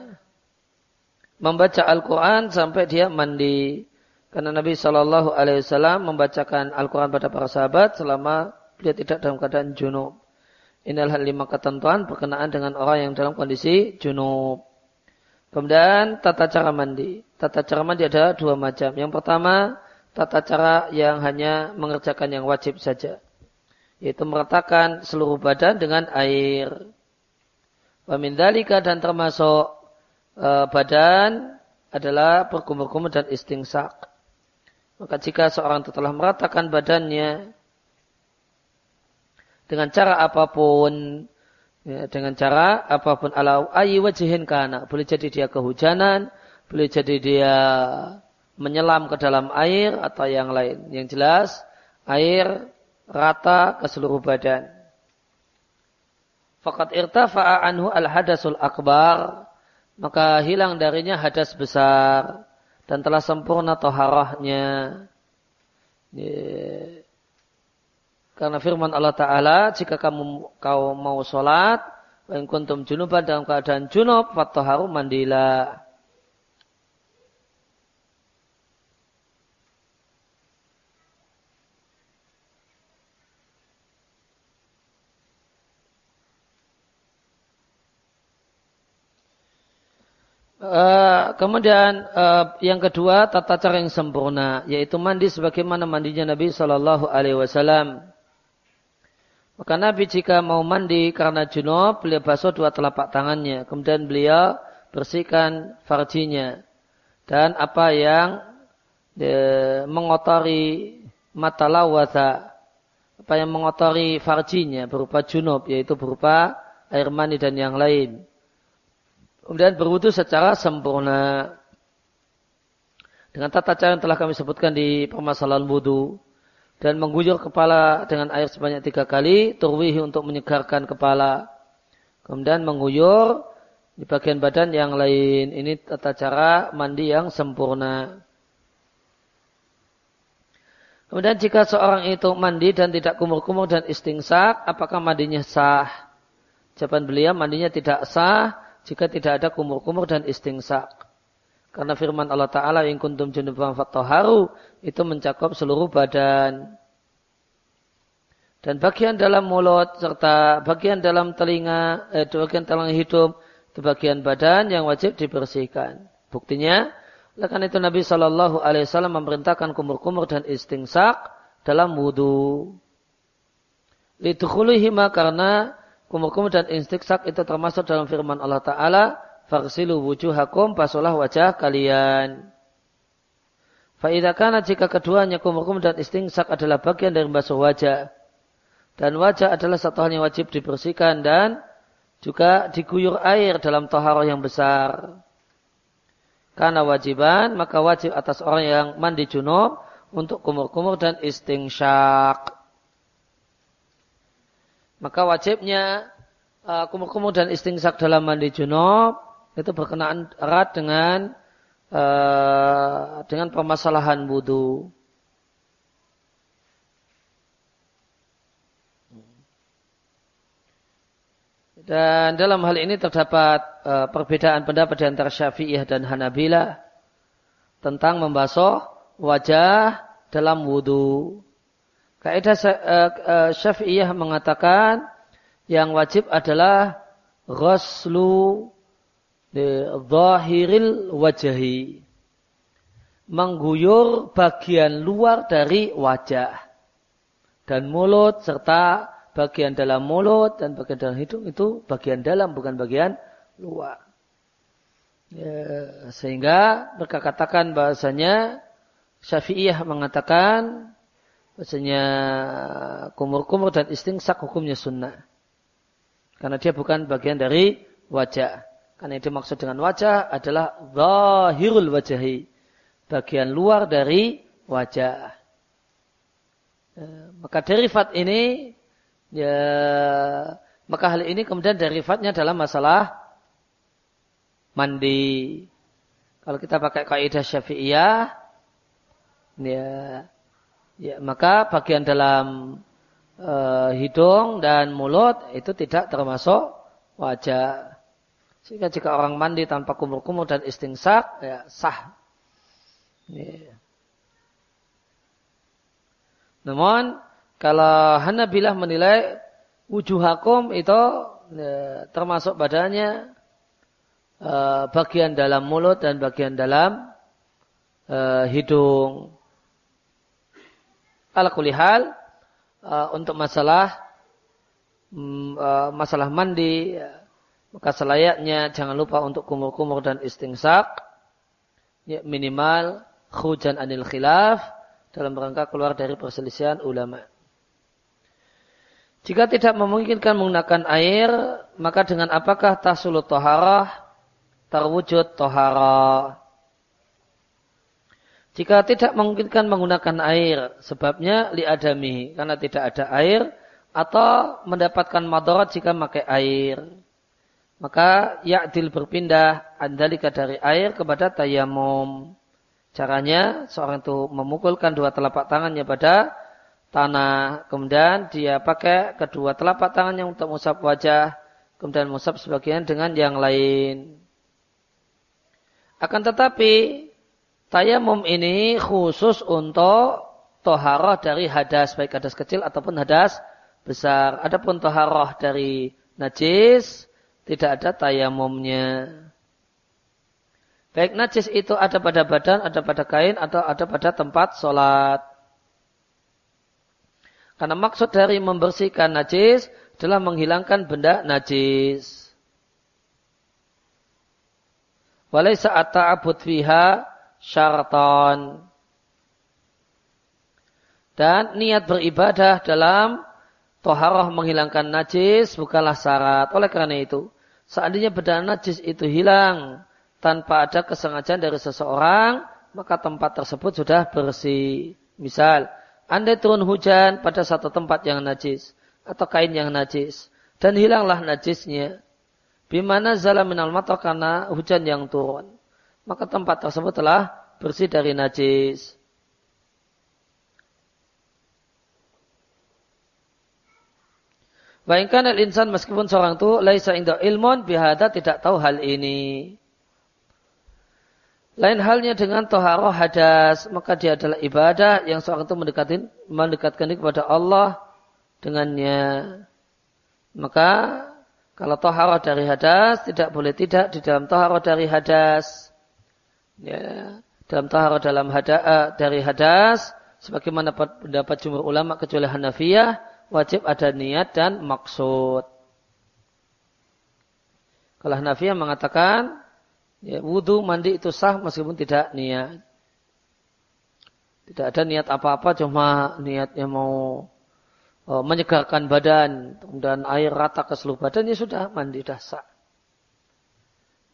A: membaca Al-Quran sampai dia mandi. Karena Nabi Shallallahu Alaihi Wasallam membacakan Al-Quran pada para sahabat selama dia tidak dalam keadaan junub. Inilah lima ketentuan berkenaan dengan orang yang dalam kondisi junub. Kemudian tata cara mandi. Tata cara mandi ada dua macam. Yang pertama, tata cara yang hanya mengerjakan yang wajib saja. Yaitu meratakan seluruh badan dengan air. Wamindalika dan termasuk e, badan adalah berkumur-kumur dan istingsak. Maka jika seorang telah meratakan badannya dengan cara apa pun, ya, dengan cara apa pun ala ayi wajihin kana, boleh jadi dia kehujanan, boleh jadi dia menyelam ke dalam air atau yang lain. Yang jelas air rata ke seluruh badan. Fakat irtafa'a anhu al-hadasul akbar. Maka hilang darinya hadas besar. Dan telah sempurna toharahnya. Karena firman Allah Ta'ala, jika kamu kau mau sholat, wa kuntum junuban dalam keadaan junub, fattoharu mandilah. Uh, kemudian uh, yang kedua tata cara yang sempurna yaitu mandi sebagaimana mandinya Nabi Shallallahu Alaihi Wasallam. Maka Nabi jika mau mandi karena junub beliau basuh dua telapak tangannya, kemudian beliau bersihkan farjinya dan apa yang uh, mengotori mata lawata, apa yang mengotori farjinya berupa junub yaitu berupa air mani dan yang lain. Kemudian berwudu secara sempurna. Dengan tata cara yang telah kami sebutkan di permasalahan wudu. Dan mengguyur kepala dengan air sebanyak tiga kali. Turwihi untuk menyegarkan kepala. Kemudian mengguyur di bagian badan yang lain. Ini tata cara mandi yang sempurna. Kemudian jika seorang itu mandi dan tidak kumur-kumur dan istingsak, apakah mandinya sah? Jawaban beliau mandinya tidak sah jika tidak ada kumur-kumur dan istingsak. Karena firman Allah Ta'ala yang kuntum junuban fattoharu itu mencakup seluruh badan. Dan bagian dalam mulut serta bagian dalam telinga, eh, bagian dalam hidung itu bagian badan yang wajib dibersihkan. Buktinya, karena itu Nabi Shallallahu Alaihi Wasallam memerintahkan kumur-kumur dan istingsak dalam wudhu. Lidkhulihima karena Kumur-kumur dan istiksak itu termasuk dalam firman Allah Ta'ala. Faksilu wujuhakum, basuhlah wajah kalian. Fa'idakana jika keduanya kumur-kumur dan istingsak adalah bagian dari basuh wajah. Dan wajah adalah satu hal yang wajib dibersihkan dan juga diguyur air dalam toharoh yang besar. Karena wajiban, maka wajib atas orang yang mandi junub untuk kumur-kumur dan istingsyak. Maka wajibnya uh, kumur-kumur dan istingsak dalam mandi junub itu berkenaan erat dengan uh, dengan permasalahan wudhu. Dan dalam hal ini terdapat uh, perbedaan pendapat di antara Syafi'iyah dan Hanabilah tentang membasuh wajah dalam wudhu. Kaidah uh, uh, Syafi'iyah mengatakan yang wajib adalah ghuslu zahiril wajahi. Mengguyur bagian luar dari wajah. Dan mulut serta bagian dalam mulut dan bagian dalam hidung itu bagian dalam bukan bagian luar. Ya, sehingga mereka katakan bahasanya Syafi'iyah mengatakan Maksudnya kumur-kumur dan istingsak hukumnya sunnah. Karena dia bukan bagian dari wajah. Karena yang dimaksud dengan wajah adalah zahirul wajahi. Bagian luar dari wajah. Ya, maka derivat ini, ya, maka hal ini kemudian derivatnya dalam masalah mandi. Kalau kita pakai kaidah syafi'iyah, ya, ya maka bagian dalam e, hidung dan mulut itu tidak termasuk wajah. Sehingga jika orang mandi tanpa kumur-kumur dan istingsak, ya sah. Ya. Namun kalau Hanabilah menilai wujuhakum itu ya, termasuk badannya e, bagian dalam mulut dan bagian dalam e, hidung. Ala kulihal uh, untuk masalah uh, masalah mandi maka selayaknya jangan lupa untuk kumur-kumur dan istingsak ya, minimal hujan anil khilaf dalam rangka keluar dari perselisihan ulama. Jika tidak memungkinkan menggunakan air, maka dengan apakah tasulut toharah terwujud toharah? Jika tidak memungkinkan menggunakan air, sebabnya liadami, karena tidak ada air, atau mendapatkan madarat jika memakai air. Maka ya'dil berpindah andalika dari air kepada tayamum. Caranya seorang itu memukulkan dua telapak tangannya pada tanah. Kemudian dia pakai kedua telapak tangannya untuk musab wajah. Kemudian musab sebagian dengan yang lain. Akan tetapi tayamum ini khusus untuk toharoh dari hadas. Baik hadas kecil ataupun hadas besar. Adapun toharoh dari najis tidak ada tayamumnya. Baik najis itu ada pada badan, ada pada kain, atau ada pada tempat sholat. Karena maksud dari membersihkan najis adalah menghilangkan benda najis. Walaysa at-ta'abud fiha syaratan. Dan niat beribadah dalam toharoh menghilangkan najis bukanlah syarat. Oleh karena itu, Seandainya benda najis itu hilang tanpa ada kesengajaan dari seseorang, maka tempat tersebut sudah bersih. Misal, Anda turun hujan pada satu tempat yang najis atau kain yang najis dan hilanglah najisnya. Bimana zala minal mata karena hujan yang turun. Maka tempat tersebut telah bersih dari najis. Bayangkan al-insan meskipun seorang itu laisa indah ilmun bihada tidak tahu hal ini. Lain halnya dengan toharoh hadas, maka dia adalah ibadah yang seorang itu mendekatin, mendekatkan diri kepada Allah dengannya. Maka kalau toharoh dari hadas tidak boleh tidak di dalam toharoh dari hadas. Ya, dalam toharoh dalam hada, uh, dari hadas, sebagaimana pendapat jumhur ulama kecuali Hanafiyah, wajib ada niat dan maksud. Kalau Hanafi yang mengatakan ya, wudhu mandi itu sah meskipun tidak niat. Tidak ada niat apa-apa cuma niatnya mau oh, menyegarkan badan dan air rata ke seluruh badan ya sudah mandi dah sah.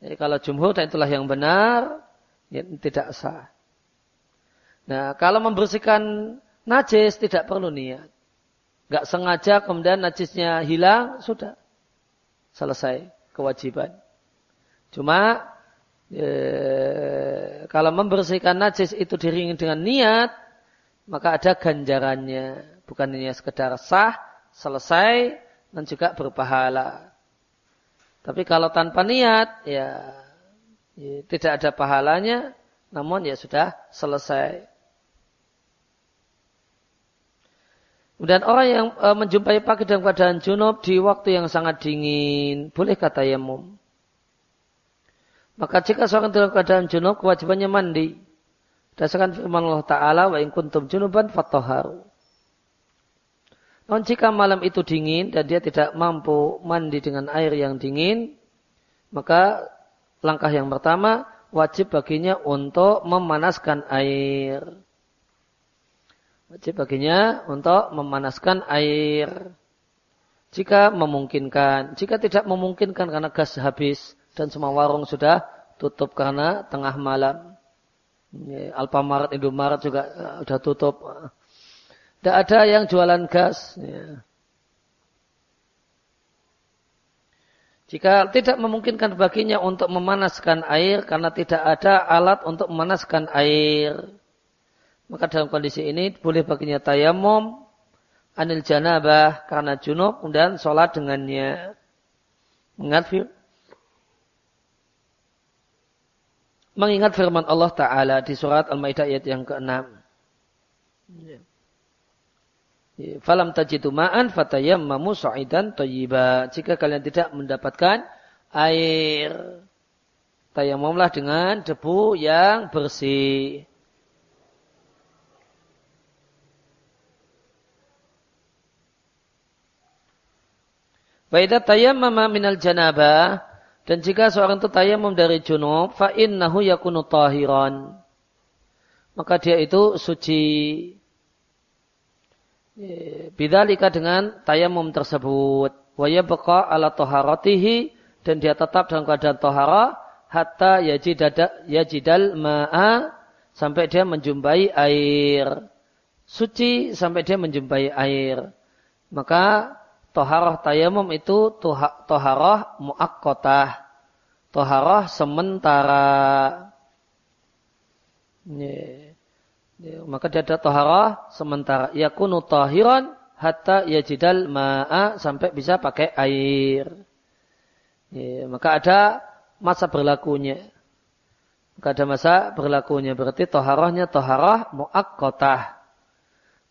A: Jadi kalau jumhur dan itulah yang benar ya, tidak sah. Nah kalau membersihkan najis tidak perlu niat nggak sengaja kemudian najisnya hilang, sudah selesai kewajiban. Cuma e, kalau membersihkan najis itu diringi dengan niat, maka ada ganjarannya. Bukan hanya sekedar sah, selesai, dan juga berpahala. Tapi kalau tanpa niat, ya, ya tidak ada pahalanya, namun ya sudah selesai. Dan orang yang e, menjumpai pagi dalam keadaan junub di waktu yang sangat dingin, boleh kata yamum. Maka jika seorang dalam keadaan junub, kewajibannya mandi. Dasarkan firman Allah Ta'ala, wa in kuntum junuban fatoharu. Namun jika malam itu dingin dan dia tidak mampu mandi dengan air yang dingin, maka langkah yang pertama wajib baginya untuk memanaskan air. Wajib baginya untuk memanaskan air. Jika memungkinkan. Jika tidak memungkinkan karena gas habis dan semua warung sudah tutup karena tengah malam. Alfamart, Indomaret juga eh, sudah tutup. Tidak ada yang jualan gas. Ya. Jika tidak memungkinkan baginya untuk memanaskan air karena tidak ada alat untuk memanaskan air. Maka dalam kondisi ini boleh baginya tayamum anil janabah karena junub dan sholat dengannya. Mengingat, firman Allah Ta'ala di surat Al-Ma'idah ayat yang ke-6. Ya. Falam tajidu ma'an fatayammamu sa'idan toyiba Jika kalian tidak mendapatkan air, tayamumlah dengan debu yang bersih. Faidah tayammama minal janabah dan jika seorang itu tayamum dari junub Fa'innahu yakunu tahiran. Maka dia itu suci. Bidzalika dengan tayamum tersebut. Wa yabqa ala taharatihi dan dia tetap dalam keadaan tahara hatta yajidal ma'a sampai dia menjumpai air. Suci sampai dia menjumpai air. Maka toharah tayamum itu toharah muakkotah. Toharah sementara. Ya. Ya, maka dia ada toharah sementara. Yakunu tahiran hatta yajidal ma'a sampai bisa pakai air. Ya, maka ada masa berlakunya. Maka ada masa berlakunya. Berarti toharahnya toharah muakkotah.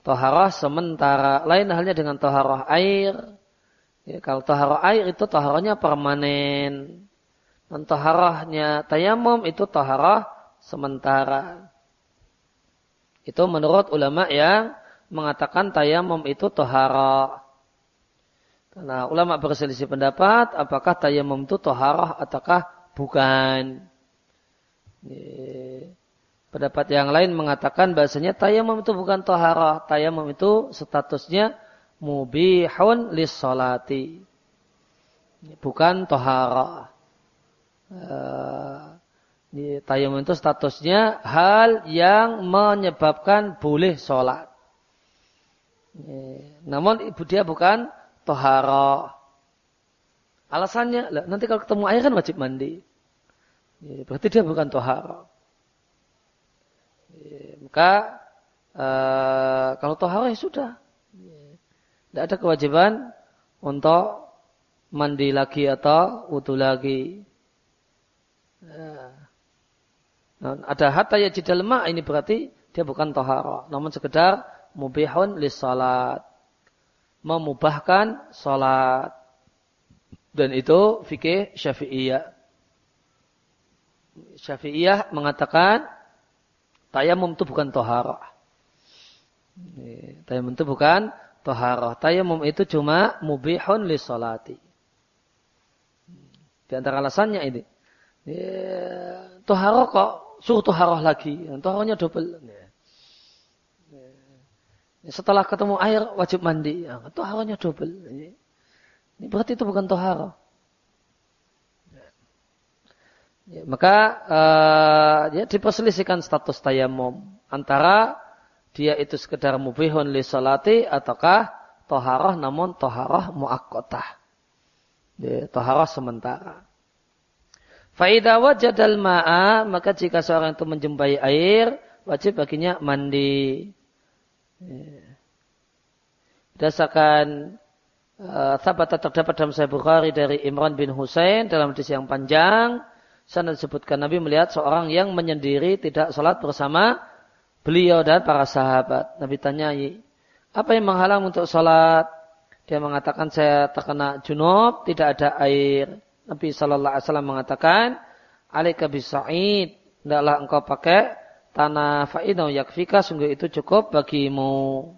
A: Toharah sementara. Lain halnya dengan toharah air. Ya, kalau toharah air itu toharahnya permanen. Dan toharahnya tayamum itu toharah sementara. Itu menurut ulama yang mengatakan tayamum itu toharah. Karena ulama berselisih pendapat apakah tayamum itu toharah ataukah bukan. Pendapat yang lain mengatakan bahasanya tayamum itu bukan toharah. Tayamum itu statusnya mubihun lis salati. Bukan toharah. Uh, tayamum itu statusnya hal yang menyebabkan boleh sholat. Namun ibu dia bukan toharah. Alasannya, nanti kalau ketemu air kan wajib mandi. Berarti dia bukan toharah. Maka uh, kalau tohara ya sudah. Tidak ada kewajiban untuk mandi lagi atau wudhu lagi. Nah, ada hatta ya ma ini berarti dia bukan tohara. Namun sekedar mubihun lis salat. Memubahkan salat. Dan itu fikih syafi'iyah. Syafi'iyah mengatakan Tayamum itu bukan toharah. Tayamum itu bukan toharah. Tayamum itu cuma mubihun li salati. Di antara alasannya ini. Toharah kok suruh toharah lagi. Toharahnya double. Setelah ketemu air wajib mandi. Toharahnya double. Ini berarti itu bukan toharah. Ya, maka uh, ya diperselisihkan status tayamum antara dia itu sekedar mubihun li salati ataukah toharah namun toharah muakkotah. Ya, toharah sementara. Faidah wajadal ma'a maka jika seorang itu menjumpai air wajib baginya mandi. Ya. Berdasarkan uh, sahabat terdapat dalam Sahih Bukhari dari Imran bin Husain dalam hadis yang panjang sana disebutkan Nabi melihat seorang yang menyendiri tidak sholat bersama beliau dan para sahabat. Nabi tanyai, apa yang menghalang untuk sholat? Dia mengatakan saya terkena junub, tidak ada air. Nabi Shallallahu Alaihi Wasallam mengatakan, Alika bisa'id, tidaklah engkau pakai tanah fa'idau yakfika, sungguh itu cukup bagimu.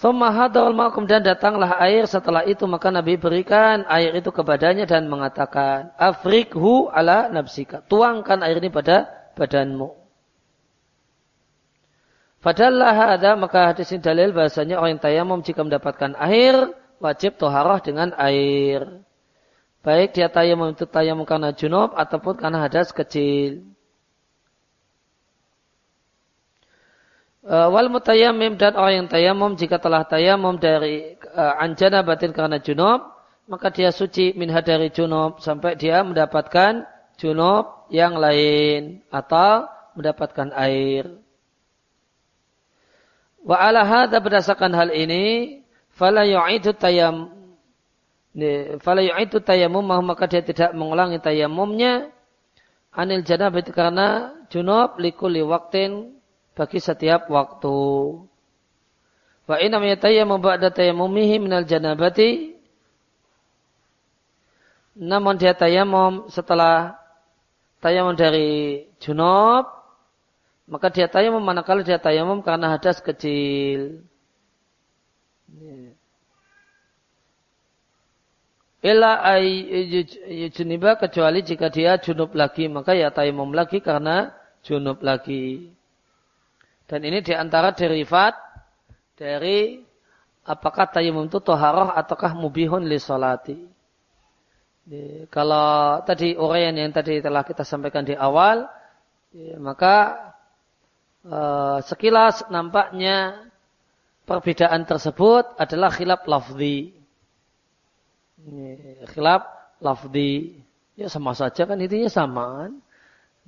A: Thumma hadal kemudian datanglah air setelah itu maka Nabi berikan air itu kepadanya dan mengatakan afrikhu ala nafsika tuangkan air ini pada badanmu. Padahal ada maka hadis ini dalil bahasanya orang tayamum jika mendapatkan air wajib toharah dengan air. Baik dia tayamum itu tayamum karena junub ataupun karena hadas kecil. Uh, wal mutayammim dan orang yang tayamum jika telah tayamum dari uh, anjana batin karena junub maka dia suci minha dari junub sampai dia mendapatkan junub yang lain atau mendapatkan air. Wa ala hadha berdasarkan hal ini fala yu'idu tayam fala yu'idu tayamum maka dia tidak mengulangi tayamumnya anil janabah karena junub likulli waktin bagi setiap waktu. Wa inna yatayammum ba'da tayammumihi minal janabati namun dia tayamum setelah tayamum dari junub maka dia tayamum manakala dia tayamum karena hadas kecil. Illa juniba kecuali jika dia junub lagi maka ya tayamum lagi karena junub lagi. Dan ini di antara derivat dari apakah tayamum itu toharoh ataukah mubihun li solati. Kalau tadi uraian yang tadi telah kita sampaikan di awal, maka uh, sekilas nampaknya perbedaan tersebut adalah khilaf lafzi. Khilaf lafzi. Ya sama saja kan intinya sama.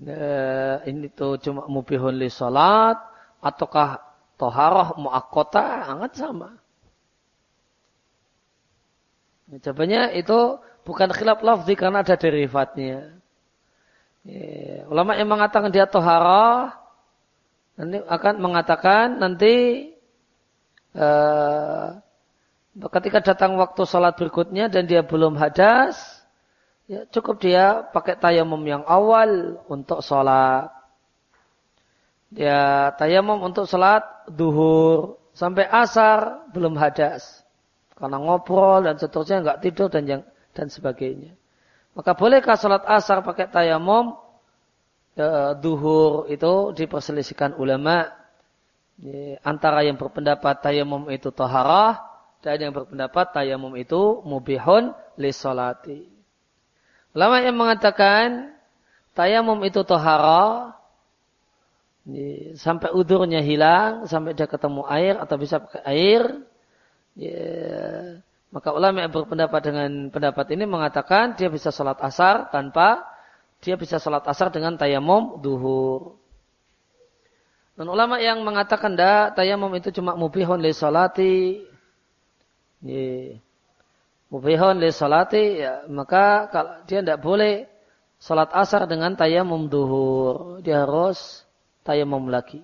A: Uh, ini tuh cuma mubihun li salat ataukah toharoh muakkota, sangat sama. Jawabannya itu bukan khilaf lafzi karena ada derivatnya. Ya, ulama yang mengatakan dia toharoh nanti akan mengatakan nanti uh, ketika datang waktu sholat berikutnya dan dia belum hadas, ya cukup dia pakai tayamum yang awal untuk sholat. Dia tayamum untuk sholat duhur sampai asar belum hadas karena ngobrol dan seterusnya nggak tidur dan yang dan sebagainya. Maka bolehkah sholat asar pakai tayamum e, duhur itu diperselisihkan ulama e, antara yang berpendapat tayamum itu toharah dan yang berpendapat tayamum itu mubihun li sholati. Ulama yang mengatakan tayamum itu toharah sampai udurnya hilang, sampai dia ketemu air atau bisa pakai air, maka ulama yang berpendapat dengan pendapat ini mengatakan dia bisa sholat asar tanpa dia bisa sholat asar dengan tayamum duhur. Dan ulama yang mengatakan dah tayamum itu cuma mubihun li sholati. Ya, mubihun li sholati ya, maka kalau dia tidak boleh sholat asar dengan tayamum duhur. Dia harus tayamum lagi.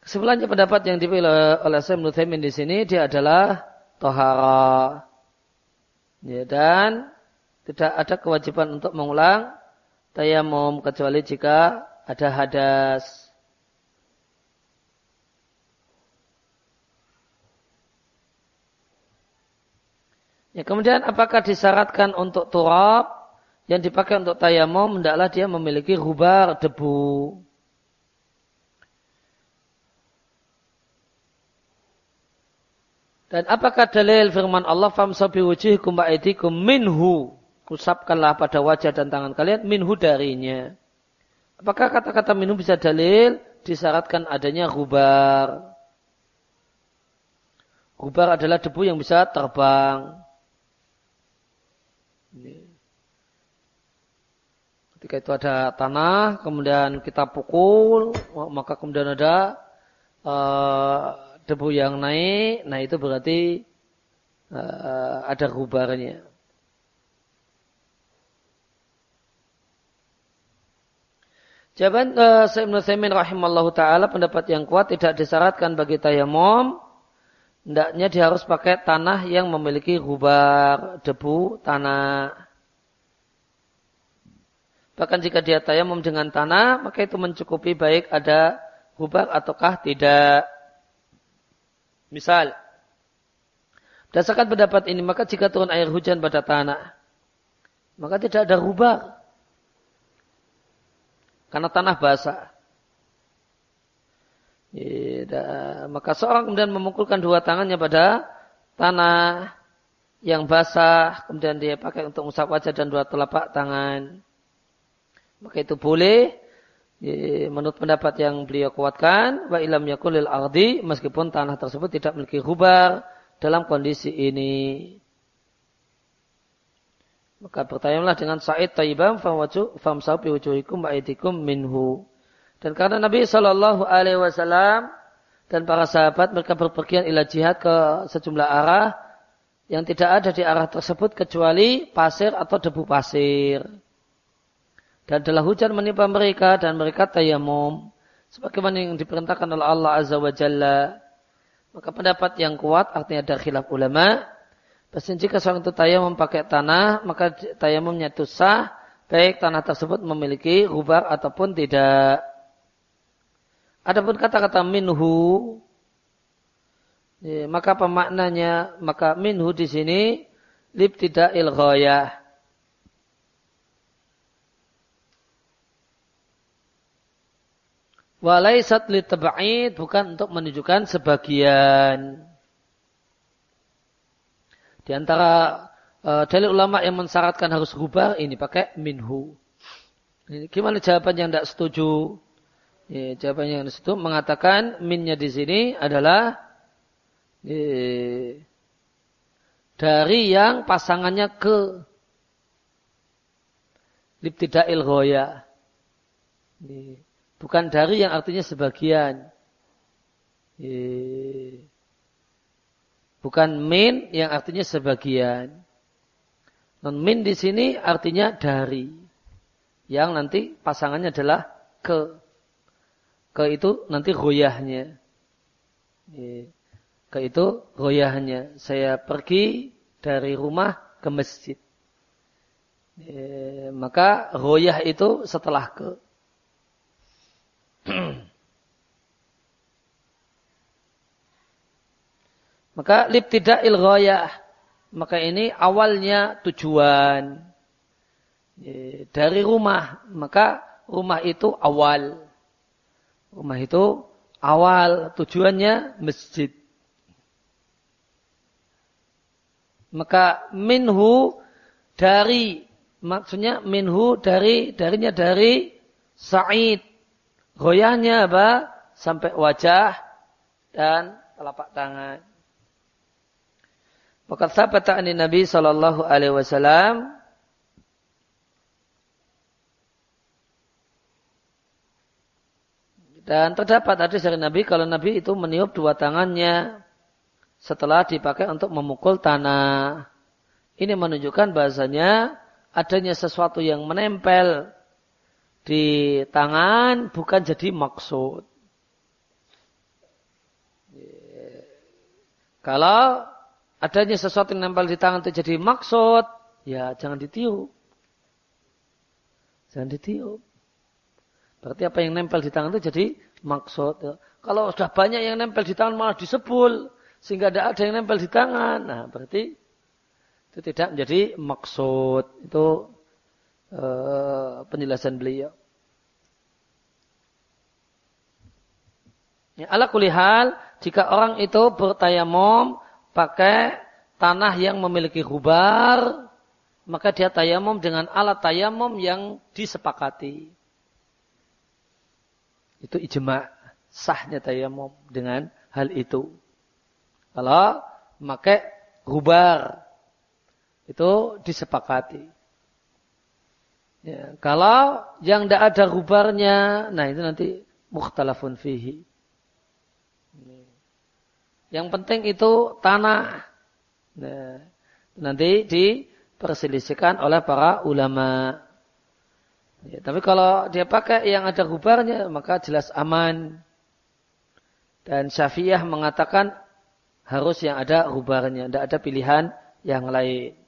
A: Kesimpulannya pendapat yang dipilih oleh Syekh Nutaimin di sini dia adalah tohara. Ya, dan tidak ada kewajiban untuk mengulang tayamum kecuali jika ada hadas. Ya, kemudian apakah disyaratkan untuk turab yang dipakai untuk tayamum hendaklah dia memiliki rubar debu. Dan apakah dalil firman Allah famsabi wujuhikum ba'aidikum minhu usapkanlah pada wajah dan tangan kalian minhu darinya. Apakah kata-kata minhu bisa dalil disyaratkan adanya rubar? Rubar adalah debu yang bisa terbang. Ketika itu ada tanah, kemudian kita pukul, maka kemudian ada uh, debu yang naik, nah itu berarti uh, ada rubarnya. Jawaban uh, Sayyid Nusaymin rahimallahu ta'ala pendapat yang kuat tidak disyaratkan bagi tayamum. Hendaknya dia harus pakai tanah yang memiliki rubar, debu, tanah. Bahkan jika dia tayamum dengan tanah, maka itu mencukupi baik ada rubar ataukah tidak. Misal, berdasarkan pendapat ini, maka jika turun air hujan pada tanah, maka tidak ada rubah. Karena tanah basah. Ya, maka seorang kemudian memukulkan dua tangannya pada tanah yang basah, kemudian dia pakai untuk musab wajah dan dua telapak tangan. Maka itu boleh menurut pendapat yang beliau kuatkan wa ilam yakulil ardi meskipun tanah tersebut tidak memiliki hubar dalam kondisi ini. Maka bertanyalah dengan sa'id taibam famsau bi wujuhikum wa minhu dan karena Nabi Shallallahu alaihi wasallam dan para sahabat mereka berpergian ila jihad ke sejumlah arah yang tidak ada di arah tersebut kecuali pasir atau debu pasir dan adalah hujan menimpa mereka dan mereka tayamum sebagaimana yang diperintahkan oleh Allah Azza wa Jalla. Maka pendapat yang kuat artinya ada khilaf ulama. Pasti jika seorang itu tayamum pakai tanah, maka tayamumnya itu sah, baik tanah tersebut memiliki rubar ataupun tidak. Adapun kata-kata minhu, Ya, maka pemaknanya maka minhu di sini lib tidak ilghayah. Walaisat li tab'id bukan untuk menunjukkan sebagian. Di antara uh, dalil ulama yang mensyaratkan harus gubar ini pakai minhu. Ini, gimana jawaban yang tidak setuju? Ya, jawaban yang setuju mengatakan minnya di sini adalah dari yang pasangannya ke libtidail goya. Bukan dari yang artinya sebagian. Bukan min yang artinya sebagian. Non min di sini artinya dari. Yang nanti pasangannya adalah ke. Ke itu nanti goyahnya. Ke itu goyahnya. Saya pergi dari rumah ke masjid. E, maka goyah itu setelah ke. (clears throat) maka lip tidak goyah. Maka ini awalnya tujuan. E, dari rumah. Maka rumah itu awal. Rumah itu awal tujuannya masjid. Maka minhu dari maksudnya minhu dari darinya dari Sa'id. Goyahnya apa? Sampai wajah dan telapak tangan. Maka sahabat ini Nabi Shallallahu Alaihi Wasallam dan terdapat hadis dari Nabi kalau Nabi itu meniup dua tangannya setelah dipakai untuk memukul tanah. Ini menunjukkan bahasanya adanya sesuatu yang menempel di tangan bukan jadi maksud. Kalau adanya sesuatu yang nempel di tangan itu jadi maksud, ya jangan ditiup. Jangan ditiup. Berarti apa yang nempel di tangan itu jadi maksud. Kalau sudah banyak yang nempel di tangan malah disebul sehingga tidak ada yang nempel di tangan. Nah, berarti itu tidak menjadi maksud. Itu uh, penjelasan beliau. Ya, ala kulihal, jika orang itu bertayamum pakai tanah yang memiliki hubar, maka dia tayamum dengan alat tayamum yang disepakati. Itu ijma sahnya tayamum dengan hal itu. Kalau memakai rubar itu disepakati. Ya, kalau yang tidak ada rubarnya, nah itu nanti mukhtalafun fihi. Yang penting itu tanah. Nah, nanti diperselisihkan oleh para ulama. Ya, tapi kalau dia pakai yang ada rubarnya, maka jelas aman. Dan Syafi'iyah mengatakan harus yang ada rubarnya, tidak ada pilihan yang lain.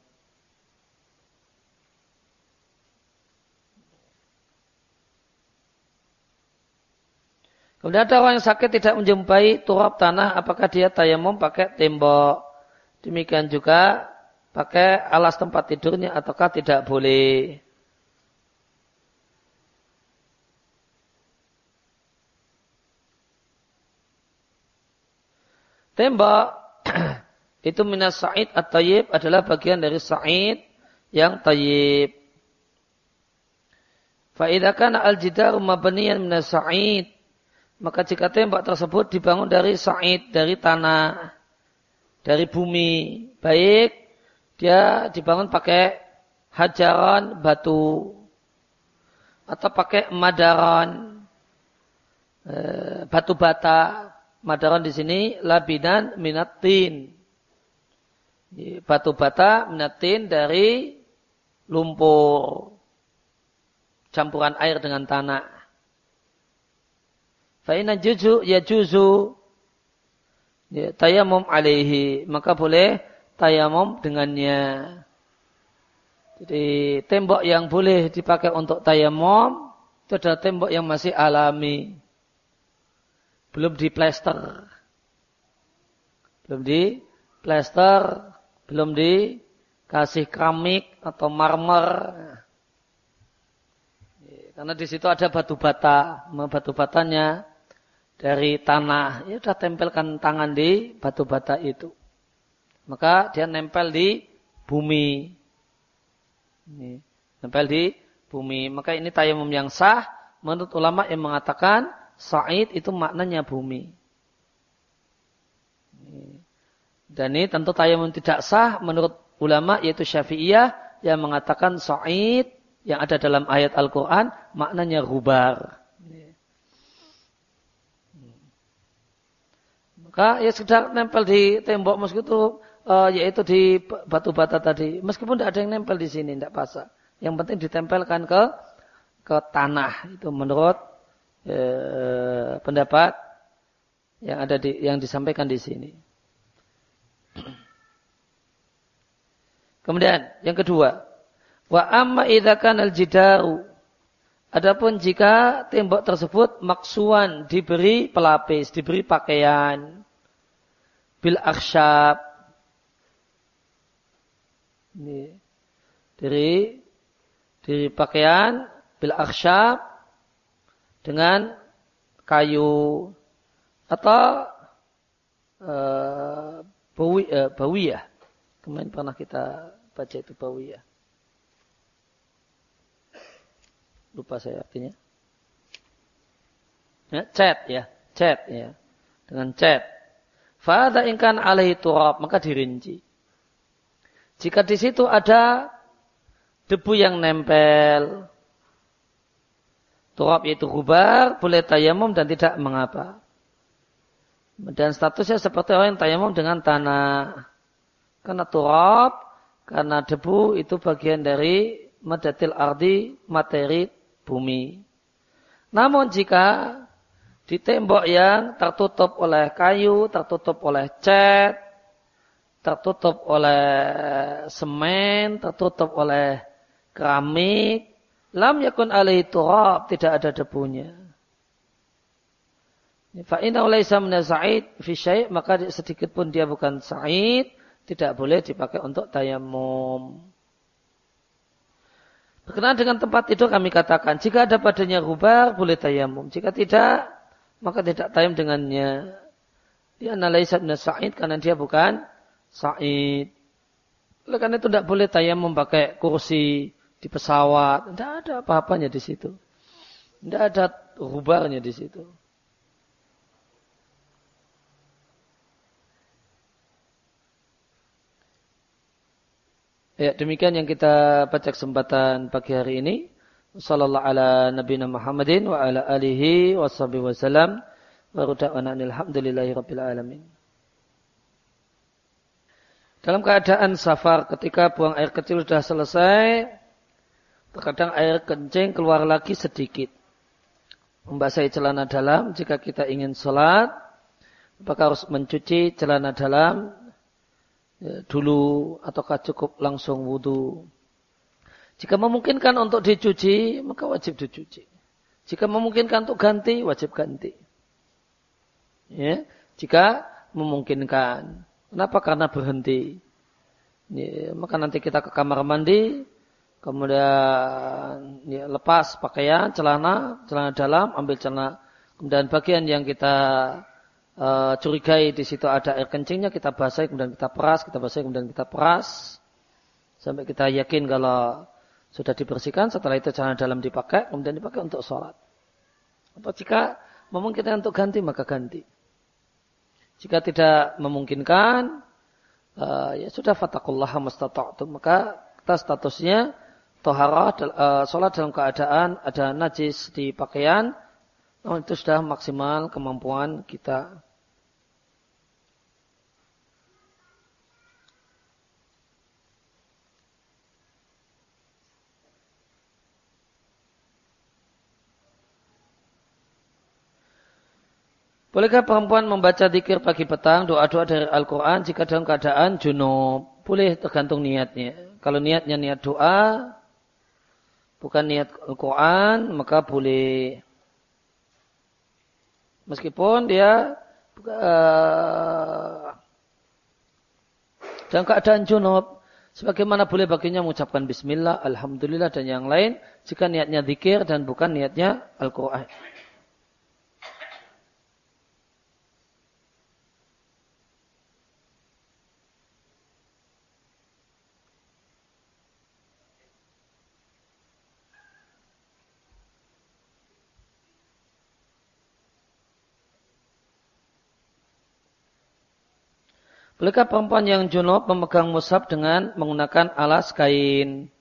A: Kemudian ada orang yang sakit tidak menjumpai turap tanah, apakah dia tayamum pakai tembok? Demikian juga pakai alas tempat tidurnya ataukah tidak boleh? Tembak (clears throat) itu minas sa'id at-tayyib adalah bagian dari sa'id yang tayyib. Fa'idha kana al-jidaru mabaniyan minas sa'id. Maka jika tembak tersebut dibangun dari sa'id, dari tanah, dari bumi, baik dia dibangun pakai hajaran batu atau pakai madaran eh, batu bata Madaran di sini labinan minatin. Batu bata minatin dari lumpur. Campuran air dengan tanah. Fa'ina juju ya juzu ya, tayamum alaihi. Maka boleh tayamum dengannya. Jadi tembok yang boleh dipakai untuk tayamum itu adalah tembok yang masih alami belum diplester. belum di plester, belum dikasih keramik atau marmer. Karena di situ ada batu bata, batu batanya dari tanah. Ya sudah tempelkan tangan di batu bata itu. Maka dia nempel di bumi. Ini, nempel di bumi. Maka ini tayamum yang sah menurut ulama yang mengatakan sa'id itu maknanya bumi. Dan ini tentu tayamum tidak sah menurut ulama yaitu Syafi'iyah yang mengatakan sa'id yang ada dalam ayat Al-Quran maknanya rubar. Maka ya sekedar nempel di tembok meskipun uh, yaitu di batu bata tadi. Meskipun tidak ada yang nempel di sini, tidak basah. Yang penting ditempelkan ke ke tanah itu menurut uh, pendapat yang ada di yang disampaikan di sini. Kemudian yang kedua, Wa amma idza kana al-jidaru Adapun jika tembok tersebut maksuan diberi pelapis, diberi pakaian bil aksyab ini dari dari pakaian bil aksyab dengan kayu atau uh, bawi, uh, bawiyah. Kemarin pernah kita baca itu bawiyah. Lupa saya artinya. Ya, chat ya, chat ya. Dengan chat. Fada ingkan alaihi turab, maka dirinci. Jika di situ ada debu yang nempel, turab yaitu gubar, boleh tayamum dan tidak mengapa. Dan statusnya seperti orang yang tayamum dengan tanah. Karena turab, karena debu itu bagian dari madatil ardi, materi bumi. Namun jika di tembok yang tertutup oleh kayu, tertutup oleh cat, tertutup oleh semen, tertutup oleh keramik, lam yakun alaihi turab, tidak ada debunya. Fa'inna ulaisa sa'id fi syai' maka sedikit pun dia bukan sa'id, tidak boleh dipakai untuk tayamum. Berkenaan dengan tempat tidur kami katakan, jika ada padanya rubah, boleh tayamum. Jika tidak, maka tidak tayam dengannya. Dia analisa bin sa'id karena dia bukan sa'id. Oleh karena itu tidak boleh tayamum pakai kursi di pesawat. Tidak ada apa-apanya di situ. Tidak ada rubarnya di situ. Ya, demikian yang kita baca kesempatan pagi hari ini. Sallallahu ala nabiyina Muhammadin wa ala alihi wa sahbihi wa salam. Wa rabbil alamin. Dalam keadaan safar ketika buang air kecil sudah selesai, terkadang air kencing keluar lagi sedikit. Membasahi celana dalam jika kita ingin sholat, apakah harus mencuci celana dalam ya, dulu ataukah cukup langsung wudhu. Jika memungkinkan untuk dicuci, maka wajib dicuci. Jika memungkinkan untuk ganti, wajib ganti. Ya, jika memungkinkan. Kenapa? Karena berhenti. Ya, maka nanti kita ke kamar mandi, kemudian ya, lepas pakaian, celana, celana dalam, ambil celana, kemudian bagian yang kita uh, curigai di situ ada air kencingnya, kita basahi kemudian kita peras, kita basahi kemudian kita peras sampai kita yakin kalau sudah dibersihkan. Setelah itu celana dalam dipakai, kemudian dipakai untuk sholat. Atau jika memungkinkan untuk ganti maka ganti. Jika tidak memungkinkan, uh, ya sudah fatakullah mastata'tum. Maka kita statusnya toharah, uh, sholat dalam keadaan ada najis di pakaian, Oh, itu sudah maksimal kemampuan kita. Bolehkah perempuan membaca dikir pagi petang, doa-doa dari Al-Quran jika dalam keadaan junub? Boleh tergantung niatnya. Kalau niatnya niat doa, bukan niat Al-Quran, maka boleh. Meskipun dia uh, dalam keadaan junub. Sebagaimana boleh baginya mengucapkan bismillah, alhamdulillah dan yang lain jika niatnya zikir dan bukan niatnya Al-Qur'an. Bolehkah perempuan yang junub memegang mushaf dengan menggunakan alas kain?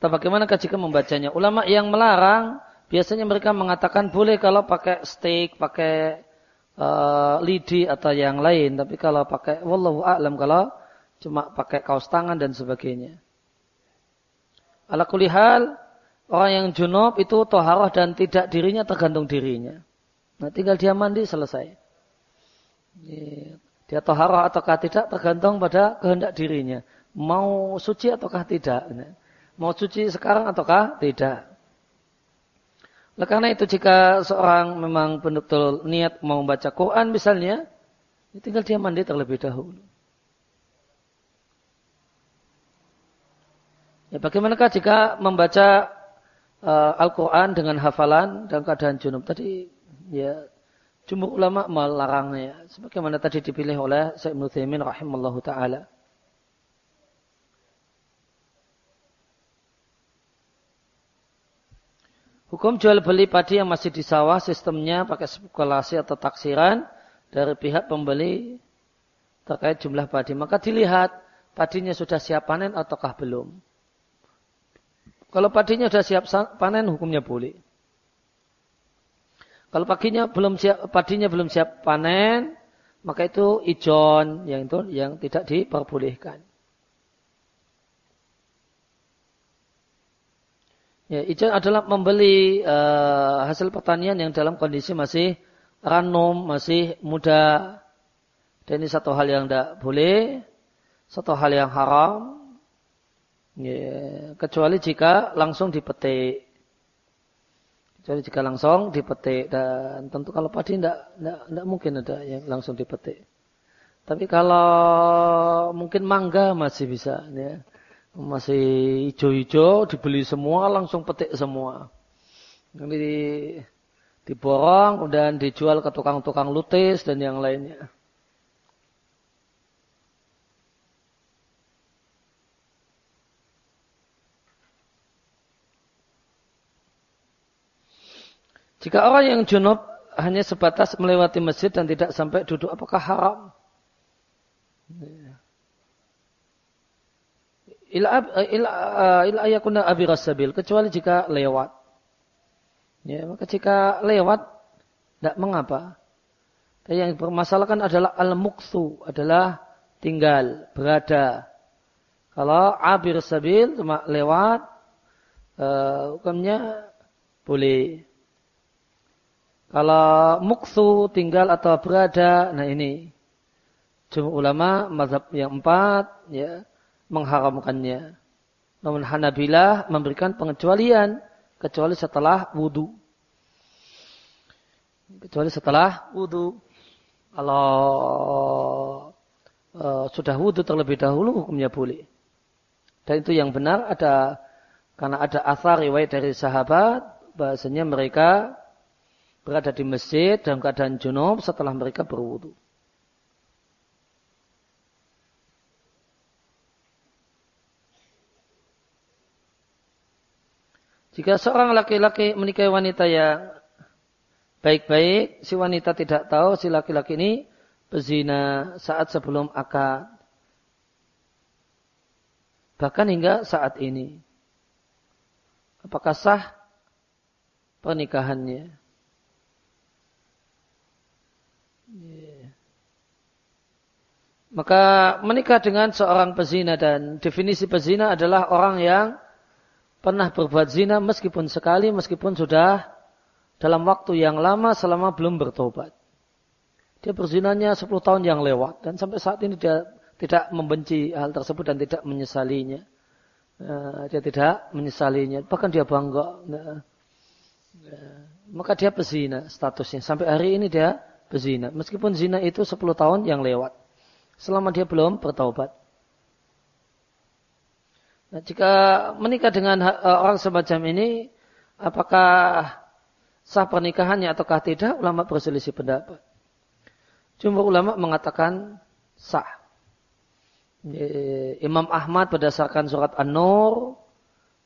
A: Atau bagaimana jika membacanya? Ulama yang melarang, biasanya mereka mengatakan boleh kalau pakai stick, pakai uh, lidi atau yang lain. Tapi kalau pakai, wallahu a'lam kalau cuma pakai kaos tangan dan sebagainya. Ala kulihal, orang yang junub itu toharoh dan tidak dirinya tergantung dirinya. Nah, tinggal dia mandi selesai. Dia toharoh ataukah tidak tergantung pada kehendak dirinya. Mau suci ataukah tidak. Mau suci sekarang ataukah tidak. Oleh karena itu jika seorang memang betul-betul niat mau membaca Quran misalnya, ya tinggal dia mandi terlebih dahulu. Ya, bagaimanakah jika membaca uh, Al-Quran dengan hafalan dalam keadaan junub? Tadi ya jumhur ulama melarangnya sebagaimana tadi dipilih oleh Syekh Ibnu Taimin rahimallahu taala. Hukum jual beli padi yang masih di sawah sistemnya pakai spekulasi atau taksiran dari pihak pembeli terkait jumlah padi. Maka dilihat padinya sudah siap panen ataukah belum. Kalau padinya sudah siap panen hukumnya boleh. Kalau paginya belum siap, padinya belum siap panen, maka itu ijon yang itu yang tidak diperbolehkan. Ya, ijon adalah membeli uh, hasil pertanian yang dalam kondisi masih ranum, masih muda. Dan ini satu hal yang tidak boleh, satu hal yang haram. Ya, kecuali jika langsung dipetik. Jadi jika langsung dipetik dan tentu kalau padi tidak tidak mungkin ada yang langsung dipetik. Tapi kalau mungkin mangga masih bisa ya. Masih hijau-hijau dibeli semua langsung petik semua. Nanti diborong dan dijual ke tukang-tukang lutis dan yang lainnya. Jika orang yang junub hanya sebatas melewati masjid dan tidak sampai duduk, apakah haram? Ila ila ayakuna abi rasabil kecuali jika lewat. Ya, maka jika lewat tidak mengapa. Tapi yang bermasalahkan adalah al-muqsu, adalah tinggal, berada. Kalau abir sabil cuma lewat, uh, hukumnya boleh. Kalau muksu tinggal atau berada, nah ini jumhur ulama mazhab yang empat ya mengharamkannya. Namun Hanabilah memberikan pengecualian kecuali setelah wudhu. Kecuali setelah wudhu. Kalau uh, sudah wudhu terlebih dahulu hukumnya boleh. Dan itu yang benar ada karena ada asar riwayat dari sahabat bahasanya mereka berada di masjid dalam keadaan junub setelah mereka berwudu. Jika seorang laki-laki menikahi wanita yang baik-baik, si wanita tidak tahu si laki-laki ini berzina saat sebelum akad. Bahkan hingga saat ini. Apakah sah pernikahannya? Iya. Maka menikah dengan seorang pezina dan definisi pezina adalah orang yang pernah berbuat zina meskipun sekali, meskipun sudah dalam waktu yang lama selama belum bertobat. Dia berzinanya 10 tahun yang lewat dan sampai saat ini dia tidak membenci hal tersebut dan tidak menyesalinya. Uh, dia tidak menyesalinya, bahkan dia bangga. Uh, uh, maka dia pezina statusnya. Sampai hari ini dia berzina. Meskipun zina itu 10 tahun yang lewat. Selama dia belum bertaubat. Nah, jika menikah dengan uh, orang semacam ini, apakah sah pernikahannya ataukah tidak? Ulama berselisih pendapat. Jumhur ulama mengatakan sah. Imam Ahmad berdasarkan surat An-Nur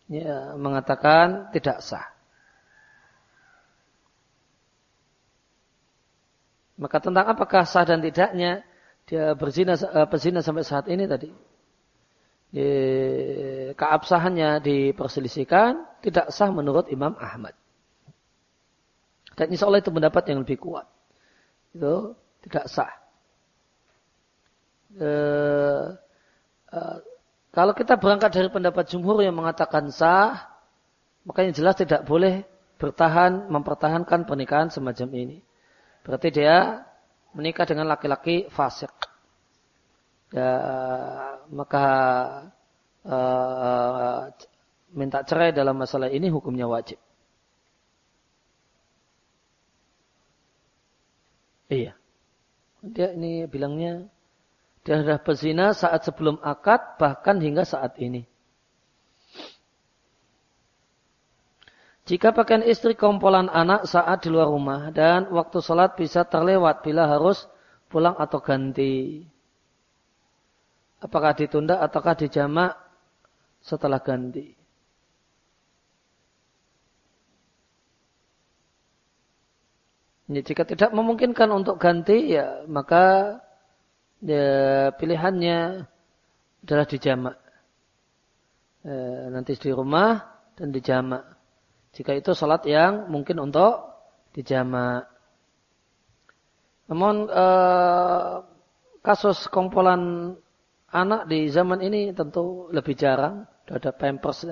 A: ya, mengatakan tidak sah. Maka tentang apakah sah dan tidaknya dia berzina, berzina sampai saat ini tadi keabsahannya diperselisihkan tidak sah menurut Imam Ahmad. Dan insya Allah itu pendapat yang lebih kuat. Itu tidak sah. E, e, kalau kita berangkat dari pendapat jumhur yang mengatakan sah, maka yang jelas tidak boleh bertahan, mempertahankan pernikahan semacam ini. Berarti dia menikah dengan laki-laki fasik ya, maka uh, minta cerai dalam masalah ini hukumnya wajib. Iya. Dia ini bilangnya dia sudah berzina saat sebelum akad bahkan hingga saat ini. Jika pakaian istri kompolan anak saat di luar rumah dan waktu sholat bisa terlewat bila harus pulang atau ganti. Apakah ditunda ataukah dijamak setelah ganti? Ya, jika tidak memungkinkan untuk ganti, ya maka ya, pilihannya adalah dijamak. E, nanti di rumah dan dijamak. Jika itu salat yang mungkin untuk dijamak. Namun e, kasus kompolan anak di zaman ini tentu lebih jarang. Ada pampers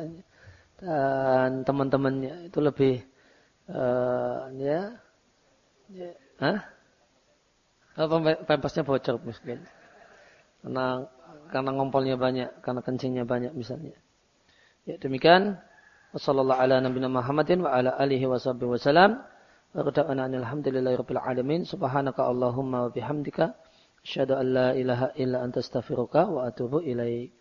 A: dan teman-temannya itu lebih uh, ya, ya Hah? Apa pampersnya bocor mungkin. Karena karena ngompolnya banyak, karena kencingnya banyak misalnya. Ya demikian. Wassallallahu ala nabiyina Muhammadin wa ala alihi wa sahbihi wasallam. Wa alhamdulillahi alamin. Subhanaka Allahumma wa bihamdika. Asyhadu an la ilaha illa anta astaghfiruka wa atubu ilaik.